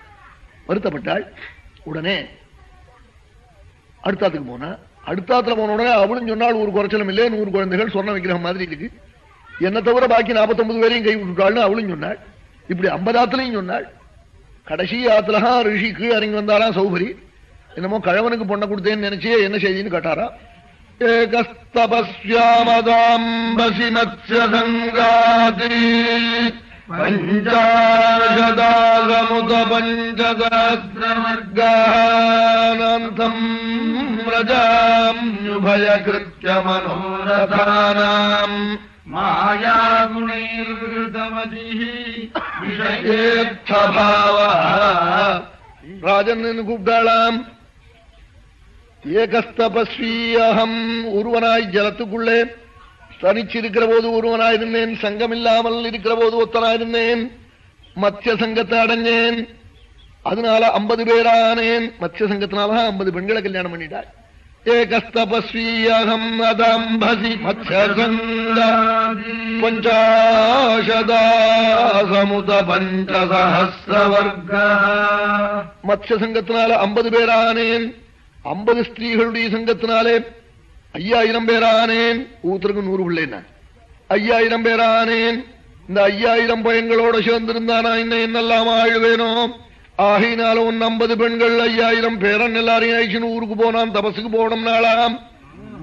வருத்தப்பட்டாள் உடனே அடுத்தாத்துக்கு போனா அடுத்தாத்துல போன உடனே அவளும் சொன்னால் ஒரு குறைச்சலும் இல்லையே நூறு குழந்தைகள் சொர்ண விக்கிரகம் மாதிரி இருக்கு. என்ன தவிர பாக்கி 49 பேரையும் கை விட்டுட்டாள்னு அவளும் சொன்னாள். இப்படி ஐம்பதாத்துலையும் சொன்னாள். கடைசி ஆத்துலகா ரிஷி கீழே இறங்கி வந்தாலாம் சௌகரி என்னமோ கழவனுக்கு பொண்ணை கொடுத்தேன்னு நினைச்சே என்ன செய்தின்னு கேட்டாரா एकस्तपस्यामदाम्बसि मत्स्यसङ्गाति पञ्चाशदागमुत पञ्चसहस्रवर्गानन्तम् रजाम्युभयकृत्यमनोरथानाम्। मायागुणैर्वृतमतिः विषयेच्छभावः। राजन् निन् கூப்பிட்டாளாம் ஒருவனாய் ஜலத்துக்குள்ளே தனிச்சிருக்கிற போது ஒருவனாயிருந்தேன். சங்கம் இல்லாமல் இருக்கிற போது ஒத்தனாயிருந்தேன். மத்திய சங்கத்தை அடைஞ்சேன். அதனால ஐம்பது பேரானேன். மத்திய சங்கத்தினால ஐம்பது பெண்களை கல்யாணம் பண்ணிட்டாள் ஏகஸ்தபஸ்வீ அகம் அதம்பசி மத்திய பஞ்சாசதாசமுத பஞ்சசஹசிரவர்க மத்ய சங்கத்தினால ஐம்பது பேரானேன். ஐம்பது ஸ்திரீகளுடைய சங்கத்தினாலே ஐயாயிரம் பேரானேன். ஊத்திற்கு நூறு பிள்ளைன்னா. ஐயாயிரம் பேரானேன். இந்த ஐயாயிரம் பயங்களோட சேர்ந்திருந்தானா என்ன என்னெல்லாம் ஆழ்வேனோ? ஆகையினால ஒன் ஐம்பது பெண்கள் ஐயாயிரம் பேரன் எல்லாரையும் அழிச்சுன்னு ஊருக்கு போனான் தபசுக்கு போகணும் நாளாம்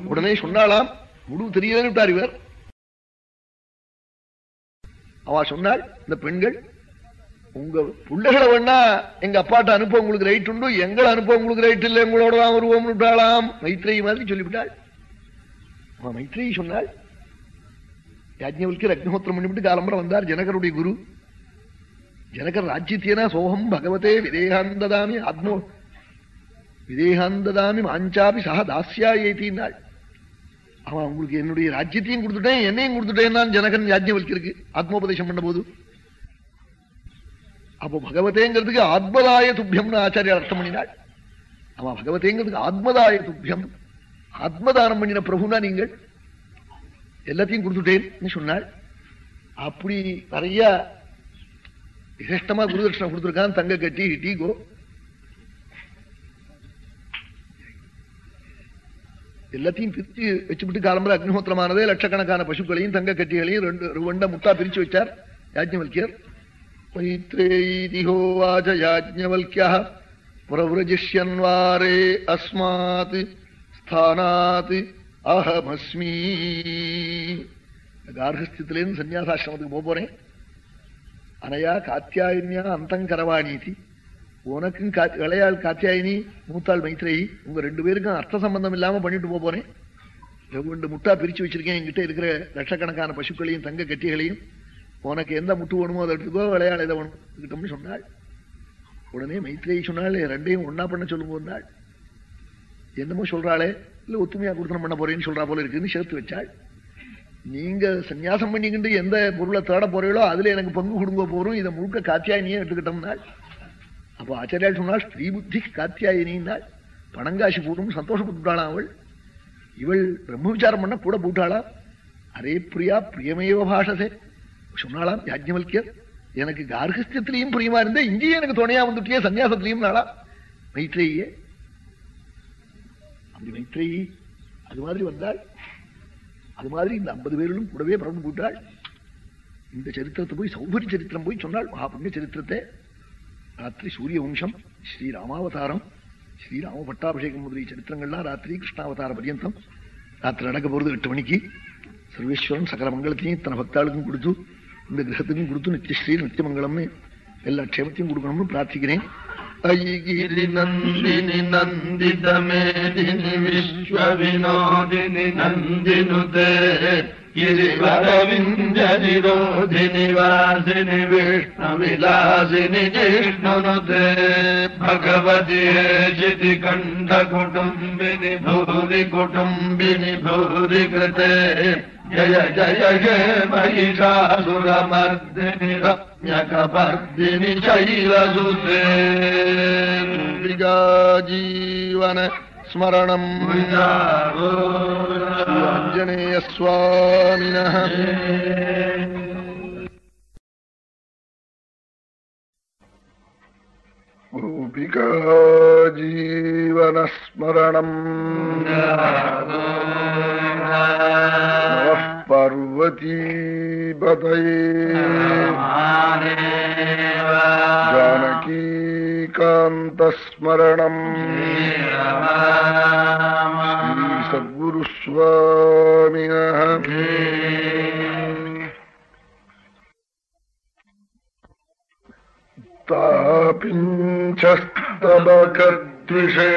உடனே சொன்னாளாம் முடிவு தெரியலன்னு விட்டார் இவர். அவ சொன்னாள் இந்த பெண்கள் உங்க பிள்ளைகளை வேணா எங்க அப்பாட்ட அனுப்ப உங்களுக்கு ரைட் உண்டு. எங்களை அனுப்ப உங்களுக்கு ரைட் இல்லை எங்களோட தான் வருவோம் விட்டாளாம். மைத்ரேயி மாதிரி சொல்லிவிட்டாள். மைத்ரேயி சொன்னாள் யாஜ்ஞவல்கர் அக்னிஹோத்திரம் பண்ணிவிட்டு காலம்பரம் வந்தார் ஜனகருடைய குரு. ஜனகர் ராஜ்யத்தியனா சோகம் பகவதே விதேகாந்ததாமி ஆத்மோ விதேகாந்ததாமி மாஞ்சாபி சக தாஸ்யாயேத்தின்னாள் அவன் உங்களுக்கு என்னுடைய ராஜ்யத்தையும் கொடுத்துட்டேன் என்னையும் கொடுத்துட்டேன் நான் ஜனகன் யாஜ்ஞவல்கிருக்கு ஆத்மோபதேசம் பண்ண போது. அப்போ பகவதேங்கிறதுக்கு ஆத்மதாய துப்பியம்னு ஆச்சாரியார் அர்த்தம் பண்ணினாள் அவன் பகவதேங்கிறதுக்கு ஆத்மதாய துப்பியம் ஆத்மதானம் பண்ணின பிரபுனா நீங்கள்? எல்லாத்தையும் கொடுத்துட்டேன்னு சொன்னாள் அப்படி நிறைய விசேஷ்டமா குருதட்சணம் கொடுத்துருக்கான். தங்க கட்டி டீகோ எல்லாத்தையும் பிரித்து வச்சுவிட்டு காலம்பர அக்னிஹோத்திரமானதே லட்சக்கணக்கான பசுக்களையும் தங்க கட்டிகளையும் ரெண்டு ருவண்ட முட்டா பிரிச்சு வச்சார் யாஜ்ஞவல்யர் மைத்ரேயிதிஹோவாச்ச பிரவிரஜிஷ்யன்வாரே அஸ்மாத் ஸ்தானாத் அஹமஸ்மி கார்கஸ்தியத்திலேருந்து சன்னியாசாசிரமத்துக்கு போக போறேன் அனையா காத்தியாயினியா அந்தங்கரவாணிதி உனக்கும் இளையாள் காத்தியாயினி மூத்தாள் மைத்ரேயி உங்க ரெண்டு பேருக்கும் அர்த்த சம்பந்தம் இல்லாம பண்ணிட்டு போக போறேன் ரெண்டு முட்டா பிரிச்சு வச்சிருக்கேன் என்கிட்ட இருக்கிற லட்சக்கணக்கான பசுக்களையும் தங்க கட்டிகளையும் உனக்கு எந்த முட்டு வேணுமோ அதை எடுத்துக்கோ விளையாட இதை எடுத்துக்கிட்டோம்னு சொன்னாள். உடனே மைத்ரேயி சொன்னாள் ரெண்டையும் ஒன்னா பண்ண சொல்லும் வந்தாள் என்னமோ சொல்றாளே இல்லை ஒத்துமையா கொடுத்தனம் பண்ண போறேன்னு சொல்றா போல இருக்குன்னு சேர்த்து வச்சாள். நீங்க சன்னியாசம் பண்ணிக்கிட்டு எந்த பொருளை தேட போறீங்களோ அதுல எனக்கு பங்கு கொடுங்க போறோம். இதை முழுக்க காத்தியாயினியே எடுத்துக்கிட்டோம்னாள் அப்போ ஆச்சாரியால் சொன்னால் ஸ்ரீ புத்தி காத்தியாயினாள் பணங்காசி போடும் சந்தோஷப்பட்டுட்டாளா அவள். இவள் பிரம்ம விசாரம் பண்ண கூட போட்டாளா அரே பிரியா பிரியமேவ பாஷசே. சொன்னாலாம் யாஜ்ஞவல்யர் எனக்கு கார்கஸ்தியத்திலையும் புரியுமா இருந்தே இங்கேயே எனக்கு துணையா வந்துட்டியே சன்னியாசத்திலையும் நாளா? மைத்ரேயே. அப்படி மைத்ரேயி அது மாதிரி வந்தாள். அது மாதிரி இந்த ஐம்பது பேரிலும் கூடவே பறந்து போட்டாள் இந்த சரித்திரத்தை போய் சௌகரிய சரித்திரம் போய் சொன்னாள் மகாபுண்ணிய சரித்திரத்தை. ராத்திரி சூரிய வம்சம் ஸ்ரீராமாவதாரம். ஸ்ரீராம பட்டாபிஷேகம் முதலிய சரித்திரங்கள்லாம் ராத்திரி கிருஷ்ணாவதார பர்யந்தம். ராத்திரி நடக்க போறது எட்டு மணிக்கு. சர்வேஸ்வரன் சகல மங்களத்தையும் தன பக்தாளுக்கும் கொடுத்து இந்த கிரகத்துக்கும் கொடுத்து நித்தியஸ்ரீ நித்தியமங்கலம்னு எல்லா க்ஷேமத்தையும் கொடுக்கணும்னு பிரார்த்திக்கிறேன் गिरि नन्दिनि नन्दितमेदिनि विश्वविनोदिनि नन्दिनुते गिरिवरविन्दनिरोधिनि वासिनि विष्णुविलासिनि जिष्णुनुते भगवति हेचिति कण्ठकुटुम्बिनि भूरि कुटुम्बिनि भूरि कृते जय जय हे महिषासुरमर्दिनि रम्यकपर्दिनि शैलसुते जीवन स्मरणम् गोपिका जीवनस्मरणम् नमः पार्वतीपतये जानकीकान्तस्मरणम् श्रीसद्गुरुस्वामिनः। तापिञ्चस्तबकद्विषे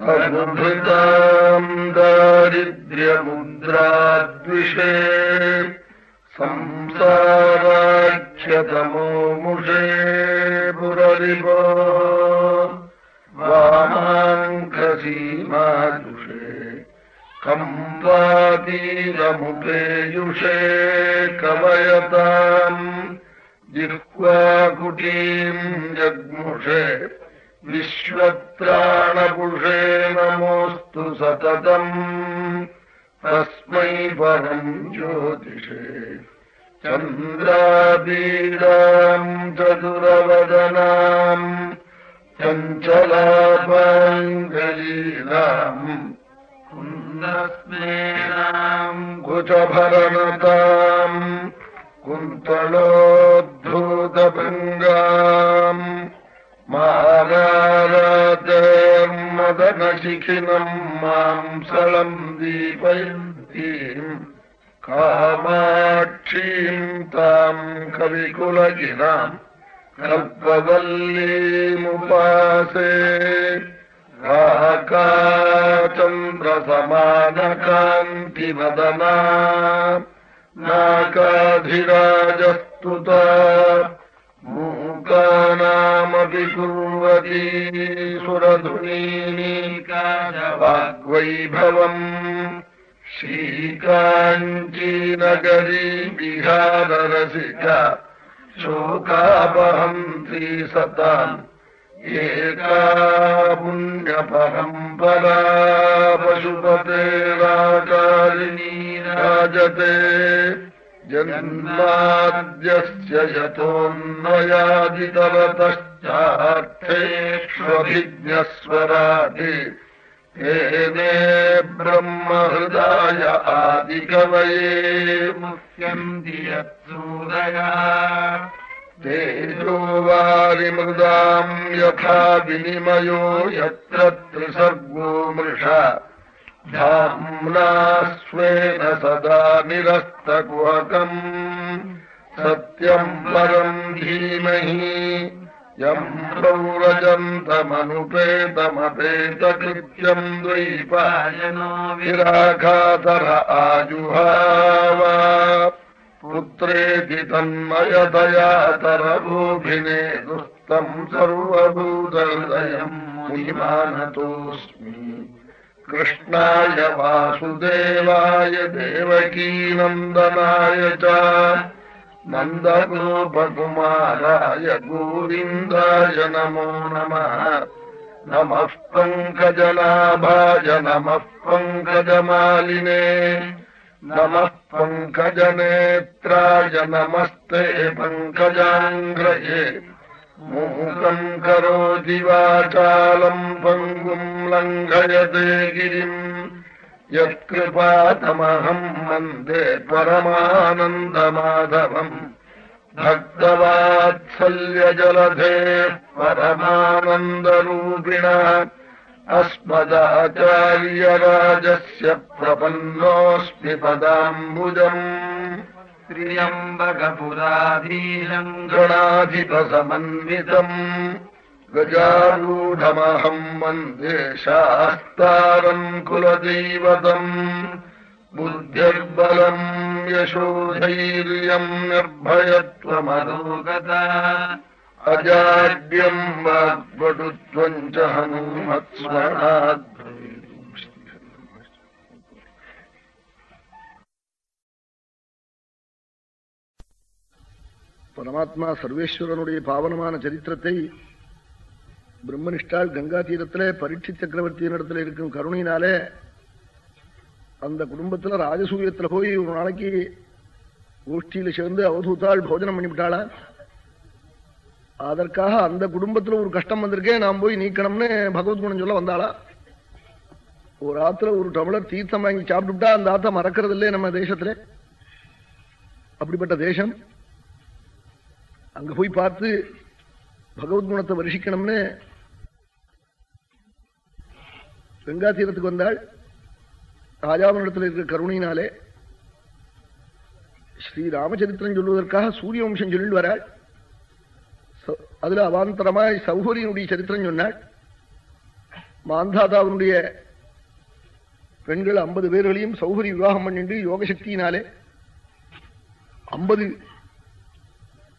तनुभृताम् दारिद्र्यमुद्राद्विषे संसाराख्यतमो मुषे पुररिपो वामाङ्कसीमादुषे कम्पातीरमुपेयुषे कवयताम् जिह्वाकुटीम् जग्मुषे विश्वत्राणपुषे नमोऽस्तु सततम्। तस्मै परम् ज्योतिषे। चन्द्रादीराम् चतुरवदनाम् चञ्चलापाङ्गलीलाम् कुन्दस्मेनाम् कुचभरणताम् कुन्तलोद्धूतभङ्गाम् महारारातेर्मदनशिखिनम् मांसलम् दीपयन्तीम् कामाक्षीम् ताम् कविकुलगिराम् कल्पवल्लीमुपासे राकाचन्द्रसमानकान्तिवदना नाकाधिराजस्तुता मूकानामपि कुर्वती सुरधुनीकाशवाग्वैभवम् श्रीकाञ्चीनगरी विहाररसिका शोकापहन्त्री सताम् एका पुण्यपरम्परा पशुपतेराकारिणी राजते जन्माद्यस्य यतोऽन्वयादितरतश्चार्थेष्वभिज्ञस्वराटे हेने ब्रह्महृदाय आदिकवये मुह्यन्ति यत्सूरया तेजो वारिमृदाम् यथा विनिमयो यत्र त्रिसर्गो मृषा। धाम्ना स्वेन सदा निरस्तकुहकम्। सत्यम् परम् धीमहि यम् प्रौरजन्तमनुपेतमपेतकृत्यम् द्वैपायनो विराघातर आजुहाव। पुत्रेति तन्मयदयातरभूभिने दुस्तम् सर्वभूतहृदयम् मुनिमानतोऽस्मि। कृष्णाय वासुदेवाय देवकीनन्दनाय च नन्दगोपकुमाराय गोविन्दाय नमो नमः नमः पङ्कजनाभाय नमः पङ्कजमालिने नमः पङ्कजनेत्राय नमस्ते पङ्कजाङ्ग्रये मूकम् करोति वाचालम् पङ्गुम् लङ्घयते गिरिम् यत्कृपातमहम् वन्दे परमानन्दमाधवम्। भक्तवात्सल्यजलधेः परमानन्दरूपिणः। अस्मदाचार्यराजस्य प्रपन्नोऽस्मि पदाम्बुजम्। त्र्यम्बकपुराधीशम् गणाधिपसमन्वितम् गजारूढमहम् वन्दे शास्तारम् कुलदैवतम् बुद्धिर्बलम् यशोधैर्यम् निर्भयत्वमरोगता अजाड्यम् वाग्वटुत्वम् च हनुमत्स्मरात् பரமாத்மா சர்வேஸ்வரனுடைய பாவனமான சரித்திரத்தை பிரம்மனிஷ்டால் கங்கா தீரத்திலே பரீட்சி இடத்துல இருக்கும் கருணையினாலே அந்த குடும்பத்துல ராஜசூயத்துல போய் ஒரு நாளைக்கு கோஷ்டியில சேர்ந்து அவதூத்தாள் போஜனம் பண்ணிவிட்டாளா? அதற்காக அந்த குடும்பத்துல ஒரு கஷ்டம் வந்திருக்கேன் நான் போய் நீக்கணும்னு பகவத்குணம் சொல்ல வந்தாளா? ஒரு ஆத்துல ஒரு டம்ளர் தீர்த்தம் வாங்கி சாப்பிட்டுட்டா அந்த ஆத்த மறக்கிறது இல்லையே நம்ம தேசத்துல? அப்படிப்பட்ட தேசம். அங்க போய் பார்த்து பகவத்குணத்தை வருஷிக்கணும்னு கங்கா தீரத்துக்கு வந்தாள். ராஜாவனிடத்தில் இருக்கிற கருணையினாலே ஸ்ரீ ராமச்சரித்திரம் சொல்வதற்காக சூரிய வம்சம் சொல்லிட்டு வராள். அதுல அவாந்தரமாய் சௌகரியனுடைய சரித்திரம் சொன்னாள். மாந்தாதாவனுடைய பெண்கள் ஐம்பது பேர்களையும் சௌகரி விவாகம் பண்ணிட்டு யோக சக்தியினாலே ஐம்பது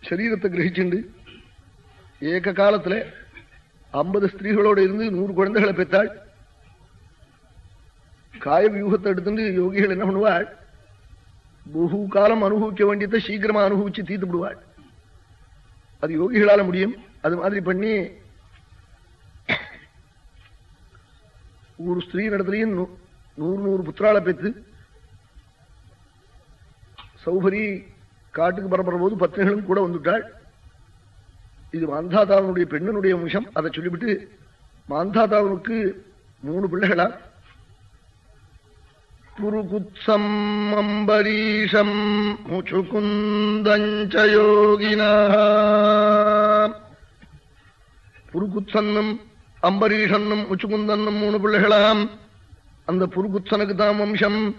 சரீரத்தை கிரகிச்சுண்டு ஏக காலத்துல ஐம்பது ஸ்திரீகளோட இருந்து நூறு குழந்தைகளை பெற்றாள். காய வியூகத்தை எடுத்துட்டு யோகிகள் என்ன பண்ணுவாள்? பகு காலம் அனுபவிக்க வேண்டியதை சீக்கிரமா அனுபவிச்சு தீர்த்து விடுவாள் அது யோகிகளால முடியும். அது மாதிரி பண்ணி ஒரு ஸ்திரீ நடத்துலையும் நூறு நூறு புத்திராளை பெற்று சௌகரி காட்டுக்கு பரப்புற போது பத்னிகளும் கூட வந்துட்டாள். இது மாந்தாதாவனுடைய பெண்ணனுடைய வம்சம் அதை சொல்லிவிட்டு மாந்தாதாவனுக்கு மூணு பிள்ளைகளா? കുറുകുത്സംബരീഷം മുചുകുന്ദോഗിന പുറുകുത്സെന്നും അംബരീഷെന്നും ഉച്ചുകുന്ദെന്നും മൂന്ന് പിള്ളേളാം അന്ന് പുറുകുത്സനക്ക് താ വംശം.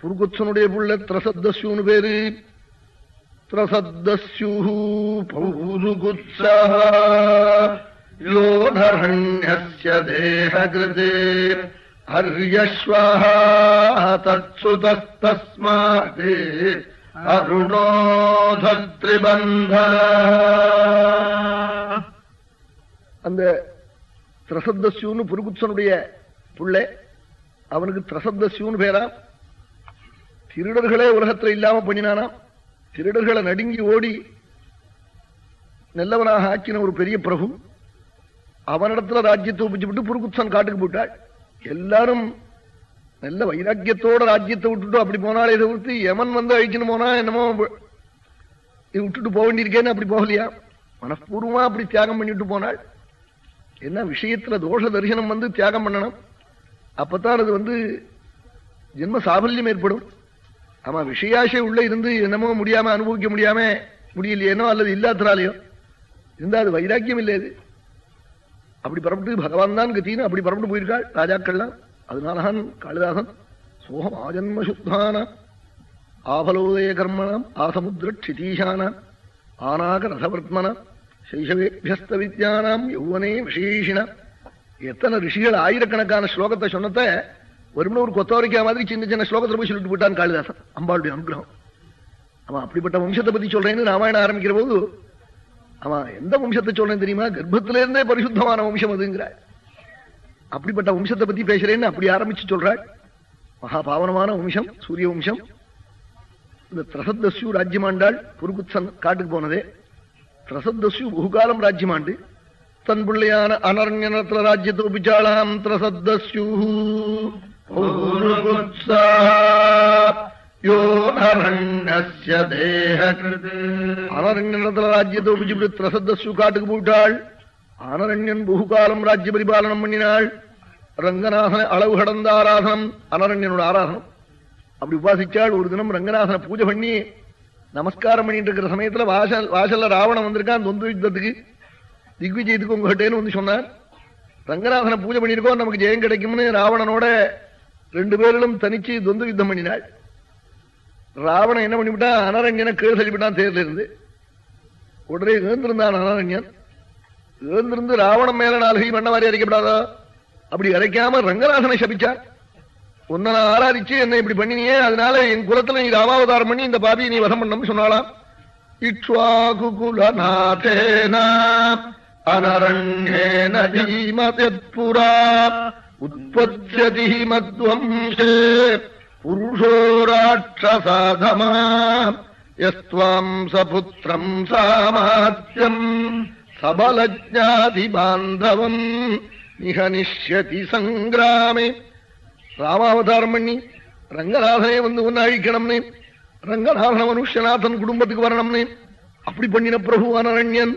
പുറുകുത്സനുടേ പുള്ള ത്രസദ്ദസ്യൂന്ന് പേര്. ത്രസദ്ദസ്യൂഹുത്സ ലോധരണ്യസ്യദേഹകൃതേ देहकृते हर्यश्वः तत्सुतस्तस्मात् அருணோதத்ரிபந்த அந்த திரசத்தஸ்யூன்னு புருகுத்சனுடைய புள்ளை அவனுக்கு திரசத்தஸ்யூன்னு பேரா திருடர்களே உலகத்துல இல்லாம பண்ணினானாம் திருடர்களை நடுங்கி ஓடி நல்லவனாக ஆக்கின ஒரு பெரிய பிரபு அவனிடத்துல ராஜ்யத்தை ஒப்பிச்சு விட்டு புருகுத்சன் காட்டுக்கு போட்டாள் எல்லாரும் நல்ல வைராக்கியத்தோட ராஜ்யத்தை விட்டுட்டு அப்படி போனாலே தவிர்த்து எமன் வந்து அழிச்சுன்னு போனா என்னமோ இது விட்டுட்டு போக வேண்டியிருக்கேன்னு அப்படி போகலையா? மனப்பூர்வமா அப்படி தியாகம் பண்ணிட்டு போனாள். என்ன விஷயத்துல தோஷ தரிசனம் வந்து தியாகம் பண்ணணும்? அப்பத்தான் அது வந்து ஜென்ம சாபல்யம் ஏற்படும். ஆமா விஷயாசை உள்ள இருந்து என்னமோ முடியாம அனுபவிக்க முடியாம முடியலையேனோ அல்லது இல்லாதனாலேயோ இருந்தா அது வைராக்கியம் இல்லை அது. அப்படி புறப்பட்டு பகவான் தான் கத்தின்னு அப்படி புறப்பட்டு போயிருக்காள் ராஜாக்கள்லாம். அதனாலதான் காளிதாசன் சோகம் ஆஜன்மசுத்தானாம் ஆபலோதய கர்மணாம் ஆசமுத்திர க்ஷிதீஷானாம் ஆனாக ரசவர்த்மனாம் சைஷவேபியஸ்த வித்யானாம் யௌவனே விசேஷின. எத்தனை ரிஷிகள் ஆயிரக்கணக்கான ஸ்லோகத்தை சொன்னத வெறுமனே ஒரு கொத்தவரைக்கா மாதிரி சின்ன சின்ன ஸ்லோகத்தில் போய் சொல்லிட்டு போட்டான் காளிதாசன் அம்பாளுடைய அனுகிரகம். அவன் அப்படிப்பட்ட வம்சத்தை பத்தி சொல்றேன்னு ராமாயணம் ஆரம்பிக்கிற போது அவன் எந்த வம்சத்தை சொல்றேன் தெரியுமா? கர்ப்பத்திலிருந்தே பரிசுத்தமான வம்சம் அதுங்கிறாள் அப்படிப்பட்ட வம்சத்தை பத்தி பேசுறேன்னு அப்படி ஆரம்பிச்சு சொல்றாள் மகா பாவனமான வம்சம் சூரிய வம்சம். இந்த திரசத்தஸ்யூ ராஜ்யமாண்டாள் புருகுத்சன் காட்டுக்கு போனதே. திரசத்தஸ்யூ பகுகாலம் ராஜ்யமாண்டு. தன் பிள்ளையான அனரண்யனத்துல ராஜ்யத்தை ஒப்பிச்சாளாம் திரசத்தஸ்யூ. யோ ராஜ்யத்தை உபிச்சுட்டு திரசத்தசு காட்டுக்கு போயிட்டாள். அனரண்யன் பகுகாலம் ராஜ்ய பரிபாலனம் பண்ணினாள். ரங்கநாதன அளவு கடந்த ஆராதனம் அனரண்யனோட ஆராதனம். அப்படி உபாசிச்சாள் ஒரு தினம் ரங்கநாதனை பூஜை பண்ணி நமஸ்காரம் பண்ணிட்டு இருக்கிற சமயத்துல வாசல் வாசல்ல ராவணம் வந்திருக்கான் தொந்து யுத்தத்துக்கு. திக்விஜயத்துக்கு உங்ககிட்டேன்னு வந்து சொன்னார். ரங்கநாதனை பூஜை பண்ணியிருக்கோம் நமக்கு ஜெயம் கிடைக்கும்னு ராவணனோட ரெண்டு பேரிலும் தனிச்சு தொந்து யுத்தம் பண்ணினாள். ராவணன் என்ன பண்ணிவிட்டான் அனரங்கனை கீழ் சொல்லிவிட்டான் தேர்ல இருந்து உடனே ஏந்திருந்தான் அனரங்கன். ஏந்திருந்து ராவணன் மேல நாலகை பண்ண மாதிரி அரைக்கப்படாதா அப்படி அரைக்காம ரங்கநாதனை சபிச்சான். உன்னை நான் ஆராதிச்சு என்ன இப்படி பண்ணினியே அதனால என் குலத்துல நீ ராமாவதாரம் பண்ணி இந்த பாபியை நீ வதம் பண்ணும் சொன்னாலாம் இக்ஷ்வாகுகுலநாதேன அனரண்யேன தீமதெத்புரா உற்பத்தியதி மத்வம்சே புருஷோ ராட்சசாதமா யஸ்வாம் சபுத்திரம் சாமாத்யம் சபலஜாதி பாந்தவம் நிகனிஷ்யதி சங்கிராமே ராமாவதாரம் பண்ணி ரங்கநாதனே வந்து ஒன்னு அழிக்கணும்னு ரங்கநாதன மனுஷநாதன் குடும்பத்துக்கு வரணும்னு அப்படி பண்ணின பிரபு அனரண்யன்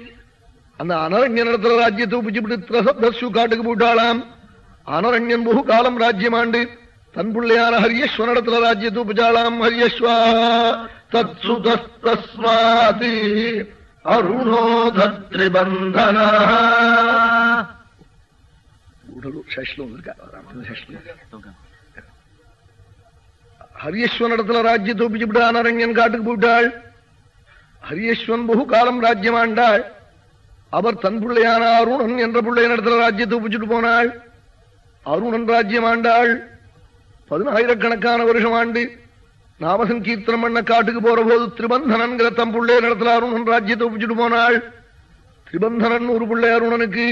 அந்த அனரண்யன் இடத்துல ராஜ்யத்தை உப்பிச்சுட்டு திரசப்தஸ்யு காட்டுக்கு போட்டாளாம் அனரண்யன் பகு காலம் ராஜ்யமாண்டு தன் பிள்ளையான ஹரியஸ்வன் இடத்துல ராஜ்யத்தை ஹரியஸ்வா. தத் சுதஸ்தஸ்மாதி அருணோதிரிபந்தனா உடலூர் சஷ்ல ராஜ்யத்தை ஒப்பிச்சுவிட்டு அனரண்யன் காட்டுக்கு போயிட்டாள். ஹரியஸ்வன் பகு காலம் ராஜ்யமாண்டாள். அவர் தன் பிள்ளையான அருணன் என்ற பிள்ளையின் இடத்துல ராஜ்யத்தை ஒப்பிச்சுட்டு போனாள். அருணன் ராஜ்யமாண்டாள். பதினாயிரக்கணக்கான வருஷம் ஆண்டு நாமசங்கீர்த்தனம் பண்ண காட்டுக்கு போற போது திரிபந்தனன்கிற தம் பிள்ளை இடத்துல அருணன் ராஜ்யத்தை ஒப்பிச்சுட்டு போனாள். திருபந்தனன் ஒரு பிள்ளை அருணனுக்கு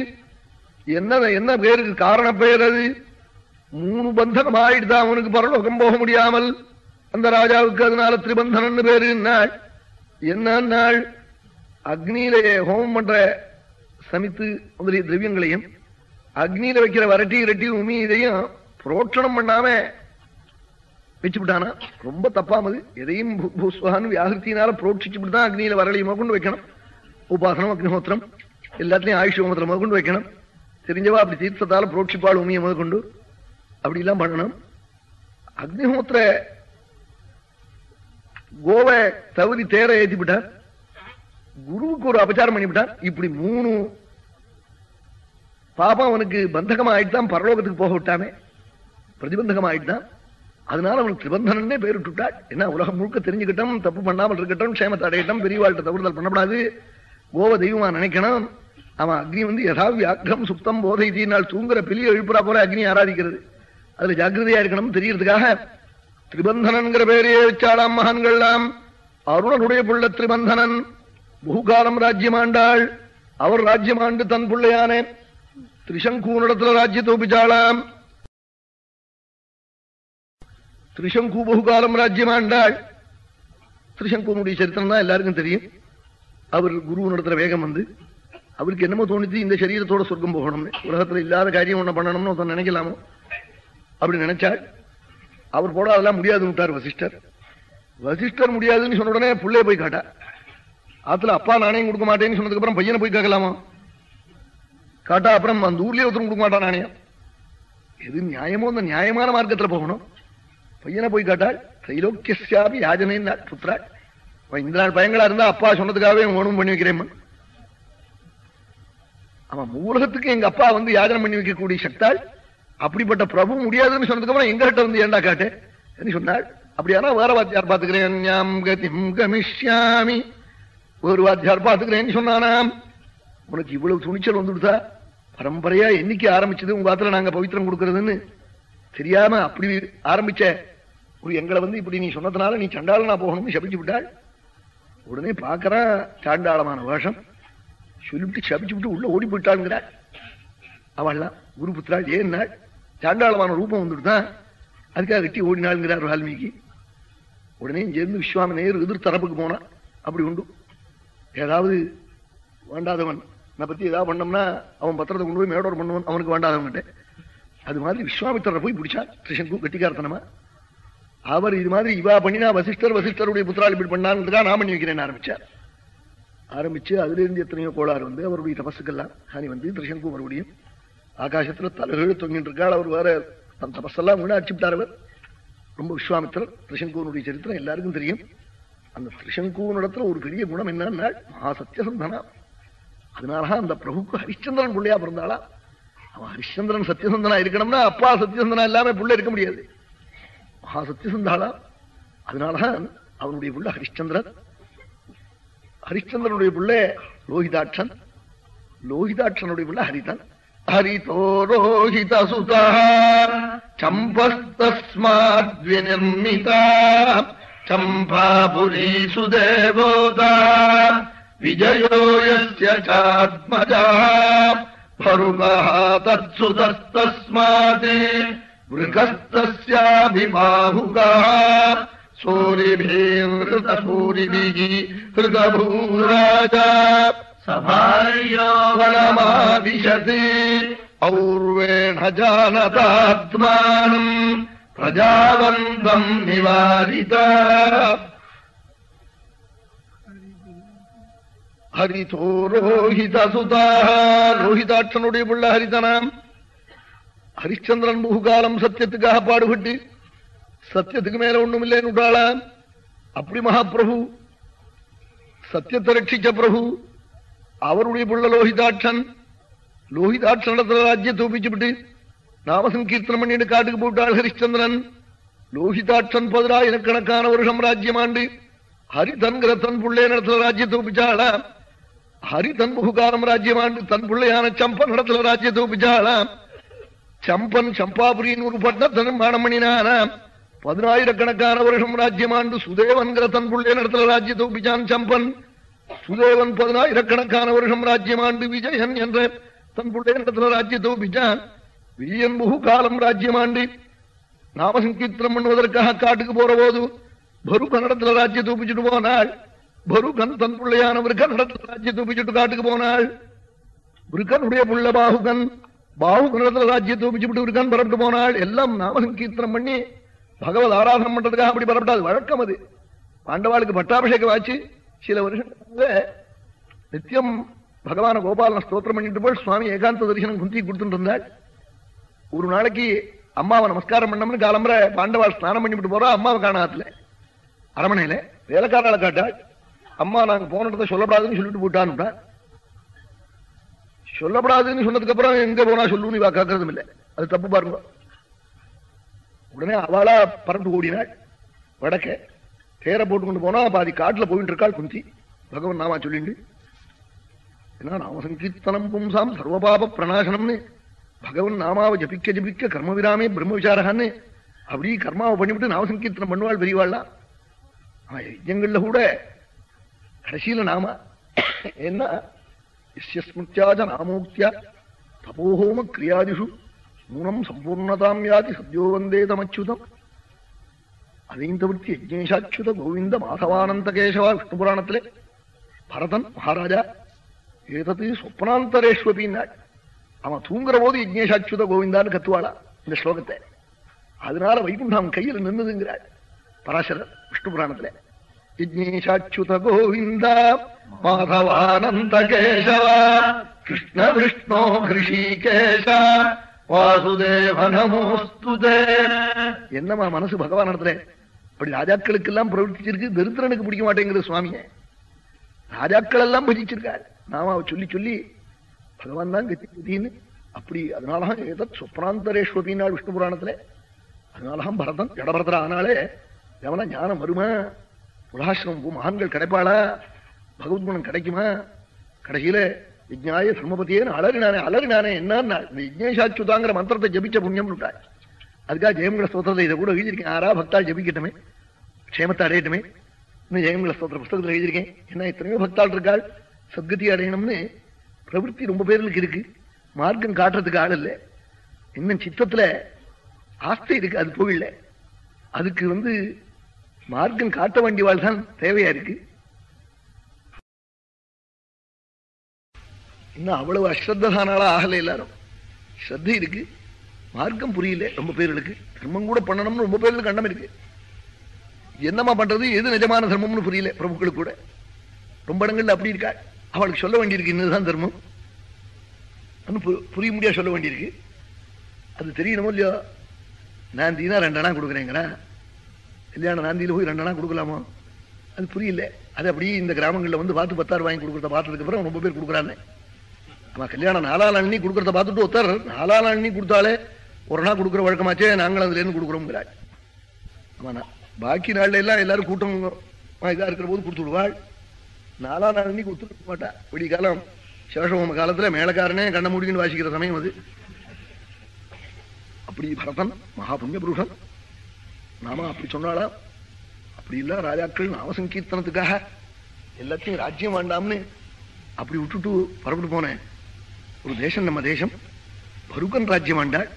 என்ன என்ன பேருக்கு காரண பெயர் அது? மூணு பந்தனம் ஆயிடுதான் அவனுக்கு பரலோகம் போக முடியாமல் அந்த ராஜாவுக்கு அதனால திருபந்தனன் பேரு நாள் என்ன நாள் அக்னியிலே ஹோமம் பண்ற சமித்து முதலிய திரவியங்களையும் அக்னியில வைக்கிற வரட்டி இரட்டி உமி இதையும் புரோட்சணம் பண்ணாம வச்சுவிட்டானா ரொம்ப தப்பாமது. எதையும் பூஸ்வகான்னு வியாகிருத்தினால புரோட்சிச்சுட்டு தான் அக்னியில வரலையும் கொண்டு வைக்கணும். உபாசனம் அக்னிஹோத்திரம் எல்லாத்திலையும் ஆயுஷ் ஹோமத்திரம் கொண்டு வைக்கணும். தெரிஞ்சவா அப்படி தீர்த்தத்தால புரோட்சிப்பாள் உமியை முதல் கொண்டு? அப்படி எல்லாம் பண்ணணும். அக்னிஹோத்திர கோவை தவறி தேர ஏற்றி விட்டார். குருவுக்கு ஒரு அபச்சாரம் பண்ணிவிட்டார் இப்படி மூணு பாபம் அவனுக்கு பந்தகமாயிட்டு ஆயிட்டுதான் பரலோகத்துக்கு போக விட்டாமே பிரதிபந்தகமாயிட்டு ஆயிட்டுதான் அதனால அவனுக்கு திரிபந்தனே பேர் விட்டுட்டாள் என்ன உலகம் முழுக்க தெரிஞ்சுக்கிட்டோம் தப்பு பண்ணாமல் இருக்கட்டும் க்ஷேமத்தை அடையட்டும் பெரியவாழ்கிட்ட தவறுதல் பண்ணப்படாது. கோவ தெய்வமா நினைக்கணும். அவன் அக்னி வந்து யதா வியாக்கிரம் சுத்தம் போதை தீனால் தூங்குற பெரிய எழுப்புறா போல அக்னி ஆராதிக்கிறது. அதுல ஜாக்கிரதையா இருக்கணும் தெரியறதுக்காக. திரிபந்தனன்கிற பேரையே வச்சாளாம் மகான்கள்லாம். அருணனுடைய புள்ள திரிபந்தனன். பகுகாலம் ராஜ்யமாண்டாள். அவர் ராஜ்யமாண்டு தன் பிள்ளையான திரிசங்கூனிடத்துல ராஜ்யத்தை திரிசங்கு பகுகாலம் ராஜ்யமாண்டாள் திரிசங்கூனுடைய சரித்திரம் தான் எல்லாருக்கும் தெரியும் அவர் குருவனிடத்துல வேகம் வந்து அவருக்கு என்னமோ தோணிச்சு இந்த சரீரத்தோட சொர்க்கம் போகணும்னு உலகத்துல இல்லாத காரியம் ஒண்ணு பண்ணணும்னு ஒருத்தன் நினைக்கலாமோ அப்படி நினைச்சாள் அவர் போட அதெல்லாம் முடியாதுன்னு விட்டார் வசிஷ்டர் வசிஷ்டர் முடியாதுன்னு சொன்ன உடனே புள்ளைய போய் காட்டா ஆத்துல அப்பா நாணயம் கொடுக்க மாட்டேன்னு சொன்னதுக்கு அப்புறம் பையனை போய் கேட்கலாமா காட்டா அப்புறம் அந்த ஊர்லயே ஒருத்தரும் கொடுக்க மாட்டான் நாணயம் எது நியாயமோ அந்த நியாயமான மார்க்கத்துல போகணும் பையனை போய் கேட்டாள் திரைலோக்கியாபி யாஜனைன்னா புத்திரா? அவன் இந்த நாள் பயங்களா இருந்தா அப்பா சொன்னதுக்காகவே ஒண்ணும் பண்ணி வைக்கிறேன் அவன் மூலகத்துக்கு எங்க அப்பா வந்து யாஜனை பண்ணி வைக்கக்கூடிய சக்தாள் அப்படிப்பட்ட பிரபு முடியாதுன்னு சொன்னதுக்கு அப்புறம் எங்ககிட்ட வந்து ஏண்டா காட்டு? என்று சொன்னாள் அப்படியானா வேற வாத்தியார் பாத்துக்கிறேன் ஒரு வாத்தியார் பாத்துக்கிறேன்னு சொன்னானாம். உனக்கு இவ்வளவு துணிச்சல் வந்துடுதா? பரம்பரையா என்னைக்கு ஆரம்பிச்சது உங்க வாத்துல நாங்க பவித்திரம் கொடுக்கறதுன்னு தெரியாம அப்படி ஆரம்பிச்ச ஒரு எங்களை வந்து இப்படி நீ சொன்னதுனால நீ சண்டாளனா போகணும்னு சபிச்சு விட்டாள். உடனே பார்க்கறா சாண்டாளமான வேஷம். சொல்லிவிட்டு சபிச்சு விட்டு உள்ள ஓடி போயிட்டாளுங்கிறாள். அவள்லாம் குரு புத்திராள் ஏன்னாள் சாண்டாளமான ரூபம் வந்துட்டுதான் அதுக்காக கட்டி ஓடினாளுங்கிறார் வால்மீகி. உடனே இங்கேருந்து விஸ்வாம நேரு எதிர் தரப்புக்கு போனான் அப்படி உண்டு. ஏதாவது வேண்டாதவன் நான் பத்தி ஏதாவது பண்ணோம்னா அவன் பத்திரத்தை கொண்டு போய் மேடோர் பண்ணுவான் அவனுக்கு வேண்டாதவன்கிட்ட அது மாதிரி விஸ்வாமித்திரரை போய் பிடிச்சான் கிருஷ்ணன் கட்டிக்காரத்தனமா. அவர் இது மாதிரி இவா பண்ணினா வசிஷ்டர் வசிஷ்டருடைய புத்திரால் இப்படி பண்ணான்றதுக்காக நான் பண்ணி வைக்கிறேன் ஆரம்பிச்சார். ஆரம்பிச்சு அதிலிருந்து எத்தனையோ கோளாறு வந்து அவருடைய தபஸுக்கெல்லாம் ஹானி வந்து திருஷங்கு மறுபடியும் ஆகாசத்துல தலைகள் தொங்கிட்டு இருக்காள் அவர் வேற தன் தபஸெல்லாம் வீணா அடிச்சுட்டார் அவர். ரொம்ப விஸ்வாமித்திரர் திருஷங்கூனுடைய சரித்திரம் எல்லாருக்கும் தெரியும். அந்த திருஷங்கூனிடத்துல ஒரு பெரிய குணம் என்னன்னா மகாசத்தியசந்தனா அதனாலதான் அந்த பிரபுக்கு ஹரிச்சந்திரன் பிள்ளையா பிறந்தாளா. அவன் ஹரிச்சந்திரன் சத்தியசந்தனா இருக்கணும்னா அப்பா சத்தியசந்தனா இல்லாம பிள்ளை இருக்க முடியாது. மகா சத்தியசந்தாளா அதனாலதான் அவனுடைய புள்ள ஹரிச்சந்திரன் ஹரிச்சந்திரனுடைய பிள்ளை லோகிதாட்சன் லோகிதாட்சனுடைய பிள்ளை ஹரிதன் ஹரிதோ ரோஹித சுதா சம்பஸ்தஸ்மாத்விநிர்மிதா சம்பாபுரி சுதேவோதா விஜயோ யஸ்ய சாத்மஜா பருகः मृगस्तस्याभिबाहुगः सूरिभिर्हृतसूरिभिः हृतभूरा च सभार्यो बलमादिशते और्वेण जानतात्मानम् प्रजावन्तम् निवारिता ஹரிதோ ரோஹித சுதா ரோஹிதாட்சனுடைய பிள்ளை ஹரிதனாம் ஹரிச்சந்திரன் முகுகாலம் சத்தியத்துக்காக பாடுபட்டு சத்தியத்துக்கு மேல ஒண்ணும் இல்லைன்னு விட்டாளாம் அப்படி மகாபிரபு சத்தியத்தை ரட்சிச்ச பிரபு அவருடைய புள்ள லோகிதாட்சன் லோகிதாட்சனத்துல ராஜ்யத்தை ஒப்பிச்சுவிட்டு நாமசங்கீர்த்தனம் பண்ணிட்டு காட்டுக்கு போட்டாள் ஹரிச்சந்திரன். லோகிதாட்சன் பதினாயிரக்கணக்கான வருஷம் ராஜ்யமாண்டு ஹரிதன்கிற தன் பிள்ளை நடத்துல ராஜ்யத்தை ஒப்பிச்சாளாம் ஹரிதன் முகுகாலம் ராஜ்யமாண்டு தன் பிள்ளையான சம்பன் நடத்துல ராஜ்யத்தை ஒப்பிச்சாளாம் சம்பன் சம்பாபுரின்னு ஒரு பட்டணத்தை நிர்மாணம் பண்ணினானாம் பதினாயிரக்கணக்கான வருஷம் ராஜ்யமாண்டு சுதேவன்கிற தன் பிள்ளை நடத்துல ராஜ்யத்தை ஒப்பிச்சான் சம்பன். சுதேவன் பதினாயிரக்கணக்கான வருஷம் ராஜ்யமாண்டு விஜயன் என்ற தன் பிள்ளை நடத்துல ராஜ்யத்தை ஒப்பிச்சான் விஜயன் முகு காலம் ராஜ்யமாண்டு நாமசங்கீர்த்தனம் பண்ணுவதற்காக காட்டுக்கு போற போது பரு கன்னடத்துல ராஜ்யத்தை ஒப்பிச்சுட்டு போனாள். பருகன் தன் பிள்ளையானவர் கன்னடத்துல ராஜ்யத்தை ஒப்பிச்சுட்டு காட்டுக்கு போனாள். விருக்கனுடைய புள்ள பாகுகன் பாகுகனிடத்துல ராஜ்யத்தை ஒப்பிச்சுட்டு விருக்கன் பரப்பிட்டு போனாள். எல்லாம் நாமசங்கீர்த்தனம் பண்ணி பகவத் ஆராதனம் பண்றதுக்காக அப்படி பரப்பிட்டாது வழக்கம் அது. பாண்டவாளுக்கு பட்டாபிஷேகம் ஆச்சு. சில வருஷம் நித்தியம் பகவான கோபாலன ஸ்தோத்திரம் பண்ணிட்டு போய் சுவாமி ஏகாந்த தரிசனம் குந்தி கொடுத்துட்டு இருந்தாள். ஒரு நாளைக்கு அம்மாவை நமஸ்காரம் பண்ணம்னு காலம்புற பாண்டவாள் ஸ்நானம் பண்ணிவிட்டு போறா அம்மாவை காணாத்துல. அரமனையில வேலைக்காரால காட்டாள். அம்மா நாங்க போன இடத்த சொல்லப்படாதுன்னு சொல்லிட்டு போட்டான்னு சொல்லப்படாதுன்னு சொன்னதுக்கு அப்புறம் எங்க போனா சொல்லுன்னு இவா கேட்கறதும் இல்லை. அது தப்பு பாருங்க. உடனே அவளா பறந்து ஓடினாள். வடக்க தேரை போட்டு கொண்டு போனா பாதி காட்டுல போயிட்டு இருக்காள் குந்தி. பகவன் நாமா சொல்லிண்டு ஏன்னா நாம சங்கீர்த்தனம் பும்சாம் சர்வபாப பிரணாசனம்னு? பகவன் நாமாவை ஜபிக்க ஜபிக்க கர்ம விராமே பிரம்ம விசாரகான்னு? அப்படி கர்மாவை பண்ணிவிட்டு நாம சங்கீர்த்தனம் பண்ணுவாள் பெரியவாள்லாம் அவன் யஜ்யங்கள்ல கூட கடைசியில நாம என்ன ஸ்மிருத்தியாஜ நாமோக்தியா தபோஹோம கிரியாதிஷு நூனம் சம்பூர்ணதாம் யாதி சத்யோ வந்தே தமச்சுதம் அதையும் தவிர்த்து யஜ்ஞேஷாச்சுத கோவிந்த மாதவானந்த கேசவா விஷ்ணு புராணத்திலே பரதன் மகாராஜா ஏதது சொப்னாந்தரேஸ்வபின்னாள் அவன் தூங்குற போது யஜ்னேஷாச்சுத கோவிந்தான்னு கத்துவாளா இந்த ஸ்லோகத்தை அதனால வைகுண்டம் கையில் நின்றுதுங்கிறாள் பராசரர் விஷ்ணு புராணத்துல யஜ்னேஷாச்சுத கோவிந்தா மாதவானந்தகேசவ கிருஷ்ண விஷ்ணோ ஹிருஷிகேஷ வாசுதேவ நமோஸ்துதே என்னமா மனசு பகவான் இடத்துல அப்படி ராஜாக்களுக்கு எல்லாம் பிரவர்த்திச்சிருக்கு தரித்திரனுக்கு பிடிக்க மாட்டேங்குது சுவாமிய. ராஜாக்கள் எல்லாம் பஜிச்சிருக்காரு. நாம அவ சொல்லி சொல்லி பகவான் தான் கத்தி கத்தின்னு அப்படி அதனாலதான் ஏதத் சொப்னாந்தரேஸ்வதினாள் விஷ்ணு புராணத்துல அதனாலதான் பரதன் ஜடபரதர் ஆனாலே எவனா ஞானம் வருமா? புலாசிரமம் மகான்கள் கிடைப்பாளா? பகவத்குணம் கிடைக்குமா? கடைசியில யஜ்ஞாய தர்மபதியேன்னு அலறினானே அலறினானே என்னன்னா? இந்த யஜ்ஞேஷாச்சுதாங்கிற மந்திரத்தை ஜபிச்ச புண்ணியம் அதுக்காக ஜெயமங்கல ஸ்தோத்திரத்தை இதை கூட எழுதியிருக்கேன். ஆறா பக்தாள் ஜபிக்கட்டுமே? க்ஷேமத்தை அடையட்டுமே? இன்னும் ஜெயமங்கல ஸ்தோத்திர புஸ்தகத்தில் எழுதியிருக்கேன். என்ன எத்தனையோ பக்தாள் இருக்காள்? சத்கதி அடையணும்னு பிரவൃத்தி ரொம்ப பேர்களுக்கு இருக்கு. மார்க்கம் காட்டுறதுக்கு ஆள் இல்லை. இன்னும் சித்தத்துல ஆஸ்தை இருக்கு அது போகல அதுக்கு வந்து மார்க்கம் காட்ட வேண்டியவாள் தான் தேவையா இருக்கு. இன்னும் அவ்வளவு அஸ்ரத்தானாலா ஆகலை எல்லாரும். ஸ்ரத்தை இருக்கு. மார்க்கம் புரியல ரொம்ப பேர்களுக்கு. தர்மம் கூட பண்ணணும்னு ரொம்ப பேர்களுக்கு கண்டம் இருக்கு. என்னமா பண்றது? எது நிஜமான தர்மம்னு புரியல பிரபுக்களுக்கு கூட. ரொம்ப இடங்கள்ல அப்படி இருக்கா? அவளுக்கு சொல்ல வேண்டியிருக்கு இன்னதுதான் தர்மம். ஒன்னும் பு- புரிய முடியா சொல்ல வேண்டியிருக்கு. அது தெரியணுமோ இல்லையோ? நாந்தினா ரெண்டனா கொடுக்குறேங்கிறேன் கல்யாண நாந்தியில போய் ரெண்டனா கொடுக்கலாமோ? அது புரியல. அது அப்படியே இந்த கிராமங்களில் வந்து பார்த்து பத்தாயிரம் வாங்கி கொடுக்குறத பார்த்ததுக்கப்புறம் ரொம்ப பேர் கொடுக்குறாங்க. ஆமா கல்யாணம் நாலாள் அண்ணி கொடுக்கறத பார்த்துட்டு ஒருத்தர் நாலாள் அண்ணி கொடுத்தாலே ஒரு நாள் கொடுக்குற வழக்கமாச்சே நாங்கள் அதுலேருந்து கொடுக்குறோங்கிறாள் ஆமாண்ணா பாக்கி நாள்ல எல்லாம் எல்லாரும் கூட்டம் இதாக இருக்கிற போது கொடுத்து விடுவாள். நாலா நாள் அண்ணி கொடுத்துருக்க மாட்டா. விடிய காலம் சேஷோம காலத்துல மேலக்காரனே கண்ண முடிக்கின்னு வாசிக்கிற சமயம் அது. அப்படி பரதன் மகா புண்ணிய புருஷன். நாம அப்படி சொன்னாளா? அப்படி இல்ல ராஜாக்கள் நாமசங்கீர்த்தனத்துக்காக எல்லாத்தையும் ராஜ்யம் வேண்டாம்னு அப்படி விட்டுட்டு புறப்பட்டு போனேன். ஒரு தேசம் நம்ம தேசம். பருக்கன் ராஜ்யம் ஆண்டாள்.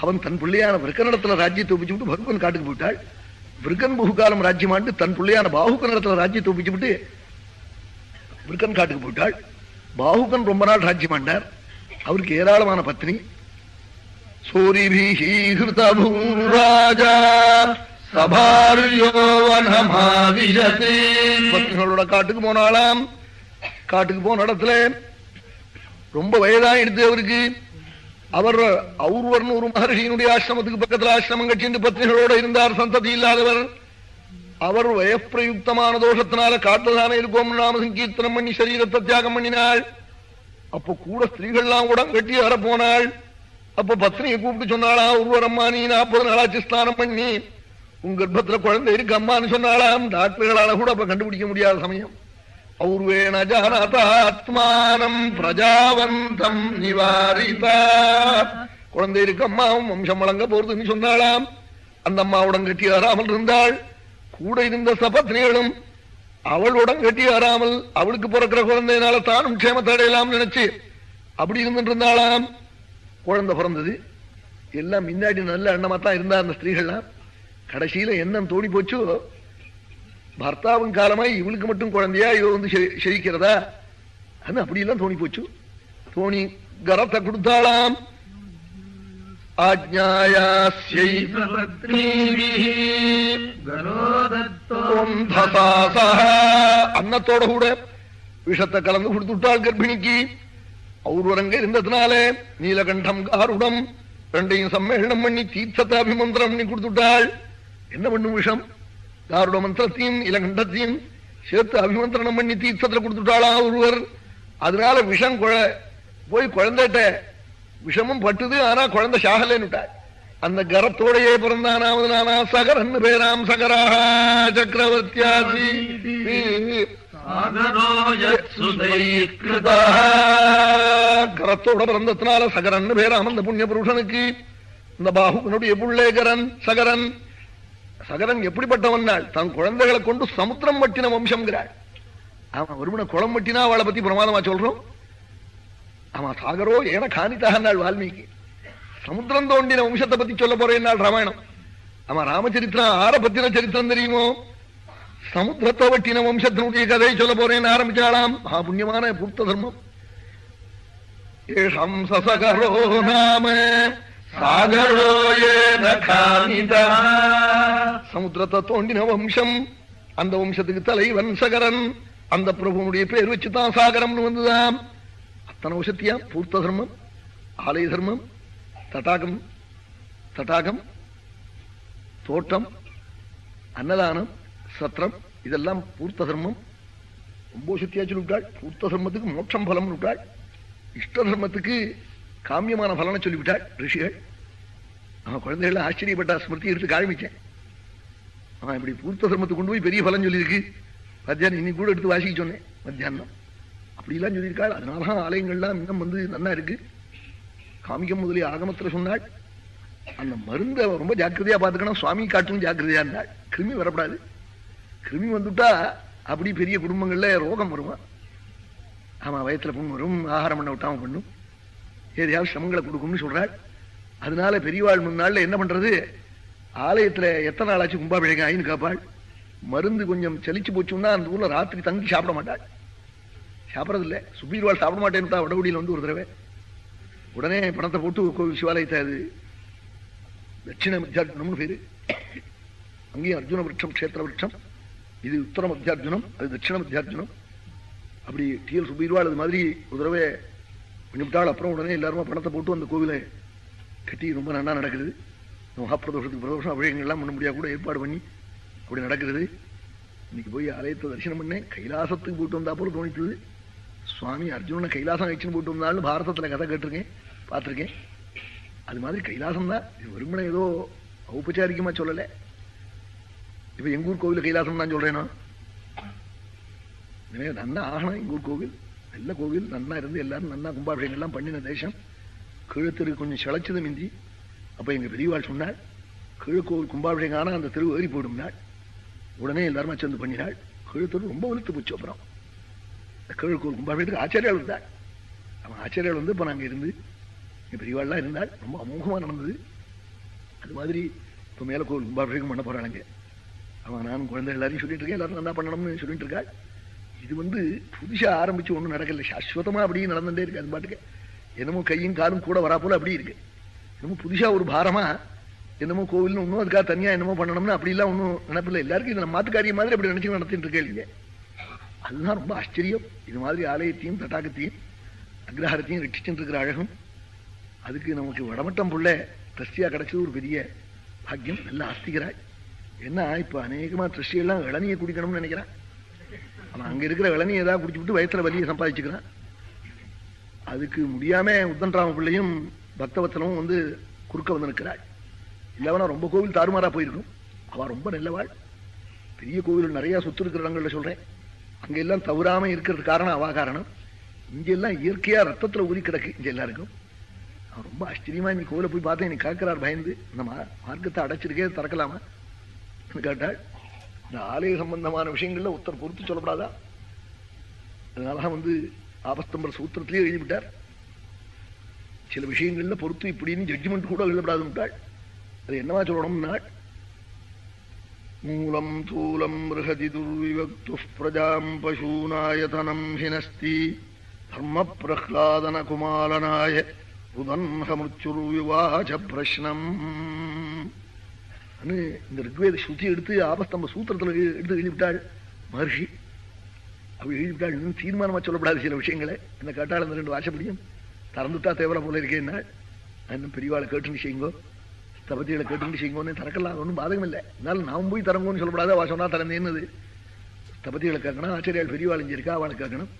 அவன் தன் பிள்ளையான விற்கனிடத்துல ராஜ்யத்தை ஒப்பிச்சு விட்டு பருக்கன் காட்டுக்கு போயிட்டாள். விற்கன் பகுகாலம் ராஜ்யம் ஆண்டு தன் பிள்ளையான பாகுக்கன் இடத்துல ராஜ்யத்தை ஒப்பிச்சு விட்டு விருக்கன் காட்டுக்கு போயிட்டாள். பாகுகன் ரொம்ப நாள் ராஜ்யம் ஆண்டார். அவருக்கு ஏராளமான பத்னி. சூரிபிஹீகிருதபூராஜா பத்னிகளோட காட்டுக்கு போனாலாம் காட்டுக்கு போன இடத்துல ரொம்ப வயதான எடுத்து அவருக்கு. அவர் அவுர்வர்னு ஒரு மகர்ஷியினுடைய ஆசிரமத்துக்கு பக்கத்தில் ஆசிரமம் கட்சிந்து பத்னிகளோட இருந்தார். சந்ததி இல்லாதவர். அவர் வயப்பிரயுக்தமான தோஷத்தினால காட்டுதானே இருக்கோம் நாம சங்கீர்த்தனம் பண்ணி சரீரத்தை தியாகம் பண்ணினாள். அப்போ கூட ஸ்திரீகள்லாம் கூட கட்டி வரப்போனாள் அப்ப பத்னியை கூப்பிட்டு சொன்னாளா ஒருவரம்மா நீ நாற்பது நாளாச்சு ஸ்நானம் பண்ணி உன் கர்ப்பத்துல குழந்தை இருக்கு அம்மான்னு சொன்னாலாம் டாக்டர்களால கூட அப்ப கண்டுபிடிக்க முடியாத சமயம். ஔர்வேண ஜானதாத்மானம் பிரஜாவந்தம் நிவாரிதா குழந்தை இருக்கு அம்மாவும் வம்சம் வழங்க போறதுன்னு சொன்னாளாம் அந்த அம்மாவுடன் கட்டி வராமல் இருந்தாள் கூட இருந்த சபத்னிகளும் அவளுடன் கட்டி வராமல் அவளுக்கு பிறக்கிற குழந்தையினால தானும் க்ஷேமத்தை அடையலாம் நினைச்சு அப்படி இருந்துட்டு இருந்தாளாம் குழந்தை பிறந்தது எல்லாம் முன்னாடி நல்ல எண்ணமா தான் இருந்தா அந்த ஸ்திரீகள்லாம் கடைசியில எண்ணம் தோணி போச்சோ பர்த்தாவும் காலமாய் இவளுக்கு மட்டும் குழந்தையா இவ வந்து செ- செழிக்கிறதா அது அப்படியெல்லாம் தோணி போச்சு தோணி கரத்தை கொடுத்தாளாம் அன்னத்தோட கூட விஷத்தை கலந்து கொடுத்துட்டாள் கர்ப்பிணிக்கு ஔர்வரங்க இருந்ததுனாலே நீலகண்டம் காருடம் ரெண்டையும் சம்மேளனம் பண்ணி தீர்த்தத்தை அபிமந்திரம் பண்ணி கொடுத்துட்டாள் என்ன பண்ணும் விஷம் காருட மந்திரத்தையும் இலகண்டத்தையும் சேர்த்து அபிமந்திரணம் பண்ணி தீர்த்தத்துல கொடுத்துட்டாளா ஒருவர்? அதனால விஷம் குழ- போய் குழந்தைகிட்ட விஷமும் பட்டுது ஆனா குழந்தை சாகலேன்னுட்டாள் அந்த கரத்தோடையே பிறந்தானாவது நானா? சகரன்னு பேராம் சகராக சக்கரவர்த்தியாசி. கரத்தோட பிறந்ததுனால சகரன்னு பேராம் அந்த புண்ணிய புருஷனுக்கு இந்த பாகுனுடைய புள்ளேகரன் சகரன் சகரன் எப்படிப்பட்டவன் தன் குழந்தைகளை கொண்டு சமுத்திரம் வட்டின வம்சம்ங்கிறாள். அவன் ஒருவனை குளம் வட்டினா அவளை பத்தி பிரமாதமா சொல்றோம். அவன் சாகரோ ஏன காணித்தாக நாள் வால்மீகி. சமுத்திரம் தோண்டின வம்சத்தை பத்தி சொல்ல போறேன் நாள் ராமாயணம். அவன் ராமச்சரித்திரம் ஆற பத்தின சரித்திரம் தெரியுமோ? சமுத்திரத்தை வட்டின வம்சத்தினுடைய கதையை சொல்ல போறேன் ஆரம்பிச்சாளாம். மகா புண்ணியமான பூர்த்த தர்மம். ஏஷம் சசகரோ நாம சமுத்திரத்தை தோண்டின வம்சம் அந்த வம்சத்துக்கு தலைவன் சகரன். அந்த பிரபுனுடைய பேர் வச்சுதான் சாகரம்னு வந்துதான் அத்தனை வசத்தியா பூர்த்த தர்மம் ஆலய தர்மம் தட்டாகம் தட்டாகம் தோட்டம் அன்னதானம் சத்திரம் இதெல்லாம் பூர்த்த தர்மம். ரொம்ப சுத்தியாச்சு விட்டாள் பூர்த்த தர்மத்துக்கு மோட்சம் பலம் விட்டாள். இஷ்ட தர்மத்துக்கு காமியமான பலனை சொல்லிவிட்டாள் ரிஷிகள் அவன் குழந்தைகள் ஆச்சரியப்பட்ட ஸ்மிருதி எடுத்து காமிச்சேன். அவன் இப்படி பூர்த்த தர்மத்தை கொண்டு போய் பெரிய பலன் சொல்லியிருக்கு. மத்தியானம் இன்னைக்கு கூட எடுத்து வாசிக்க சொன்னேன் மத்தியானம். அப்படிலாம் சொல்லியிருக்காள். அதனால தான் ஆலயங்கள்லாம் இன்னும் வந்து நல்லா இருக்கு. காமிக்கம் முதலிய ஆகமத்தில் சொன்னாள். அந்த மருந்தை ரொம்ப ஜாக்கிரதையா பார்த்துக்கணும். சுவாமி காட்டும் ஜாக்கிரதையா இருந்தாள். கிருமி வரப்படாது. கிருமி வந்துட்டா அப்படி பெரிய குடும்பங்கள்ல ரோகம் வருமா ஆமா வயத்துல பொண்ணு வரும் ஆகாரம் பண்ண விட்டாம பண்ணும். ஏதையாவது சிரமங்களை கொடுக்கும்னு சொல்றாள். அதனால பெரியவாள் முன்னாள் என்ன பண்றது? ஆலயத்துல எத்தனை நாளாச்சு கும்பாபிஷேகம் ஆயின்னு கேட்பாள் மருந்து கொஞ்சம் செலிச்சு போச்சுன்னா அந்த ஊர்ல ராத்திரி தங்கி சாப்பிட மாட்டாள். சாப்பிட்றது இல்ல சுபீர்வாள் சாப்பிட மாட்டேன்னு தான் வடகுடியில் வந்து ஒரு தடவை. உடனே பணத்தை போட்டு கோவில் சிவாலயத்தை அது தட்சிண மத்தியார்ஜுனம்னு பேரு. அங்கேயும் அர்ஜுன விரட்சம் கஷேத்திர விருட்சம். இது உத்தர மத்தியார்ஜுனம் அது தட்சிண மத்தியார்ஜுனம் அப்படி டிஎல் சுபீர்வாள் அது மாதிரி ஒரு தடவை பண்ணிவிட்டாள் அப்புறம் உடனே எல்லாருமே பணத்தை போட்டு அந்த கோவிலை கட்டி ரொம்ப நல்லா நடக்குது. மகாபிரதோஷத்துக்கு பிரதோஷம் அபிஷேகங்கள்லாம் பண்ண முடியாது கூட ஏற்பாடு பண்ணி அப்படி நடக்கிறது. இன்னைக்கு போய் ஆலயத்தை தரிசனம் பண்ணேன் கைலாசத்துக்கு போட்டு வந்தா போல தோணித்தது சுவாமி அர்ஜுனனை கைலாசம் அழிச்சுன்னு போட்டு வந்தாலும் பாரதத்தில் கதை கேட்டிருக்கேன் பார்த்துருக்கேன். அது மாதிரி கைலாசம் தான். இது வெறுமனே ஏதோ ஔபச்சாரிகமா சொல்லலை. இப்போ எங்கூர் கோவில் கைலாசம் தான் சொல்றேனா எனவே ஆகணும் எங்கூர் கோவில். நல்ல கோவில் நன்னா இருந்து எல்லாரும் நல்லா கும்பாபிஷேகம் எல்லாம் பண்ணின தேசம். கீழத்திற்கு கொஞ்சம் சிளைச்சது மிந்தி. அப்போ எங்கள் பெரியவாள் சொன்னாள் கீழக்கோவில் கும்பாபிஷேகம் ஆனால் அந்த தெரு ஏறி போயிடும்னாள் உடனே எல்லாருமே சேர்ந்து பண்ணினாள் கீழத்தூர் ரொம்ப வலுத்து போச்சு அப்புறம். இந்த கீழக்கோவில் கும்பாபிஷேகத்துக்கு ஆச்சாரியால் இருந்தாள் அவன் ஆச்சாரியால் வந்து இப்போ நாங்கள் இருந்து எங்கள் பெரியவாள்லாம் இருந்தாள் ரொம்ப அமோகமாக நடந்தது. அது மாதிரி இப்போ மேலே கோவில் கும்பாபிஷேகம் பண்ண போகிறானுங்க அவன் நான் குழந்தை எல்லாரையும் சொல்லிட்டு இருக்கேன் எல்லாரும் நல்லா பண்ணணும்னு சொல்லிட்டு இருக்காள். இது வந்து புதுசா ஆரம்பிச்சு ஒன்றும் நடக்கல. சாஸ்வதமா அப்படியே நடந்துட்டே இருக்கு அது பாட்டுக்கு. என்னமோ கையும் காலும் கூட வரா போல அப்படி இருக்கு. என்னமோ புதுசா ஒரு பாரமா என்னமோ கோவில்னு ஒன்றும் அதுக்காக தனியா என்னமோ பண்ணணும்னு அப்படிலாம் ஒன்றும் நினைப்பில்லை எல்லாருக்கும் இது நம்ம மாத்துக்காரிய மாதிரி அப்படி நினைச்சு நடத்திட்டு இருக்கேன் அதுதான் ரொம்ப ஆச்சரியம். இது மாதிரி ஆலயத்தையும் தட்டாக்கத்தையும் அக்ரஹாரத்தையும் ரட்சிச்சுட்டு இருக்கிற அழகும். அதுக்கு நமக்கு வடமட்டம் புள்ள ட்ரஸ்டியா கிடைச்சது ஒரு பெரிய பாக்கியம். நல்ல ஆஸ்திக்கிறாய் என்ன இப்ப அநேகமா ட்ரஸ்டியெல்லாம் இளநியை குடிக்கணும்னு நினைக்கிறான். அவன் அங்க இருக்கிற இளநியை ஏதாவது குடிச்சு விட்டு வயசுல வலியை சம்பாதிச்சுக்கிறான். அதுக்கு முடியாம உத்தன்ராம பிள்ளையும் பக்தவத்தனமும் வந்து குறுக்க வந்து நிற்கிறாள் இல்லவனா ரொம்ப கோவில் தாறுமாறா போயிருக்கும். அவ ரொம்ப நல்லவாள். பெரிய கோவில் நிறைய சொத்து இருக்கிற இடங்கள்ல சொல்றேன். அங்கெல்லாம் தவறாம இருக்கிறது காரணம் அவா காரணம். இங்கெல்லாம் இயற்கையா ரத்தத்துல ஊறி கிடக்கு இங்க எல்லாருக்கும். அவன் ரொம்ப ஆச்சரியமா நீ கோவில போய் பார்த்தேன் நீ கேட்கிறார் பயந்து. இந்த மா- மார்க்கத்தை அடைச்சிருக்கே திறக்கலாமா? கேட்டாள். இந்த ஆலய சம்பந்தமான விஷயங்கள்ல ஒருத்தர் பொறுத்து சொல்லப்படாதா? அதனாலதான் வந்து ஆபஸ்தம்பர சூத்திரத்திலேயே எழுதிவிட்டார். சில விஷயங்கள்ல பொறுத்து இப்படின்னு ஜட்ஜ்மெண்ட் கூட எழுதப்படாதுட்டாள் அது என்னவா சொல்லணும்னா மூலம் தூலம் ருஹதி துர்விவக்து பிரஜாம் பசூனாயதனம் ஹினஸ்தி தர்ம பிரஹ்லாதன குமாலனாய உதன்ஹமிருச்சுர்விவாச்ச பிரஷ்னம். இந்த ரிக்வேத ஸ்ருதி எடுத்து ஆபஸ்தம்ப சூத்திரத்தில் எடுத்து எழுதிவிட்டாள். மகர்ஷி அப்படி எழுதிவிட்டாள். இன்னும் தீர்மானமாக சொல்லப்படாது சில விஷயங்களை. என்ன கேட்டால் அந்த ரெண்டு வாசப்படியும் திறந்துட்டா தேவலை போல இருக்கேன்னா இன்னும் பெரியவாளை கேட்டுன்னு செய்யுங்கோ. ஸ்தபதிகளை கேட்டுன்னு செய்யுங்கோன்னு திறக்கலாம் ஒன்றும் பாதகம் இல்லை இருந்தாலும் நாம் போய் தரங்கோன்னு சொல்லப்படாத அவள் சொன்னால் திறந்தேன்னு ஸ்தபதிகளை கேட்கணும் ஆச்சரியால் பெரியவாள் இங்க இருக்கா அவளை கேட்கணும்.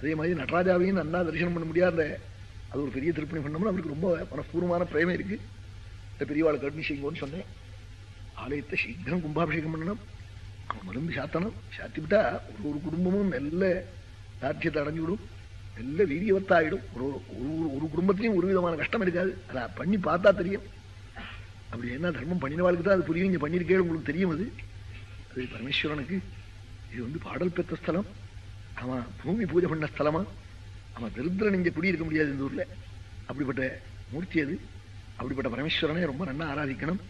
அதே மாதிரி நடராஜாவையும் நல்லா தரிசனம் பண்ண முடியாத அது ஒரு பெரிய திருப்பணி பண்ணோம்னா அவருக்கு ரொம்ப மனப்பூர்வமான பிரேமை இருக்குது இந்த பெரியவாளை கேட்டுன்னு செய்யுங்கோன்னு சொன்னேன். ஆலயத்தை சீக்கிரம் கும்பாபிஷேகம் பண்ணணும். அவன் மருந்து சாத்தணும். சாத்திவிட்டா ஒரு ஒரு குடும்பமும் நல்ல தாட்சியத்தை அடைஞ்சு விடும் நல்ல வீரியவத்தாயிடும். ஒரு ஒரு ஒரு குடும்பத்திலையும் ஒரு விதமான கஷ்டம் இருக்காது. அதை பண்ணி பார்த்தா தெரியும். அப்படி என்ன தர்மம் பண்ணினவாளுக்கு தான் அது புரியும். நீங்கள் பண்ணியிருக்கே உங்களுக்கு தெரியும் அது. அது பரமேஸ்வரனுக்கு. இது வந்து பாடல் பெற்ற ஸ்தலம். அவன் பூமி பூஜை பண்ண ஸ்தலமா? அவன் தரித்திரன் இங்கே குடியிருக்க முடியாது இந்த ஊரில். அப்படிப்பட்ட மூர்த்தி அது. அப்படிப்பட்ட பரமேஸ்வரனை ரொம்ப நல்லா ஆராதிக்கணும்.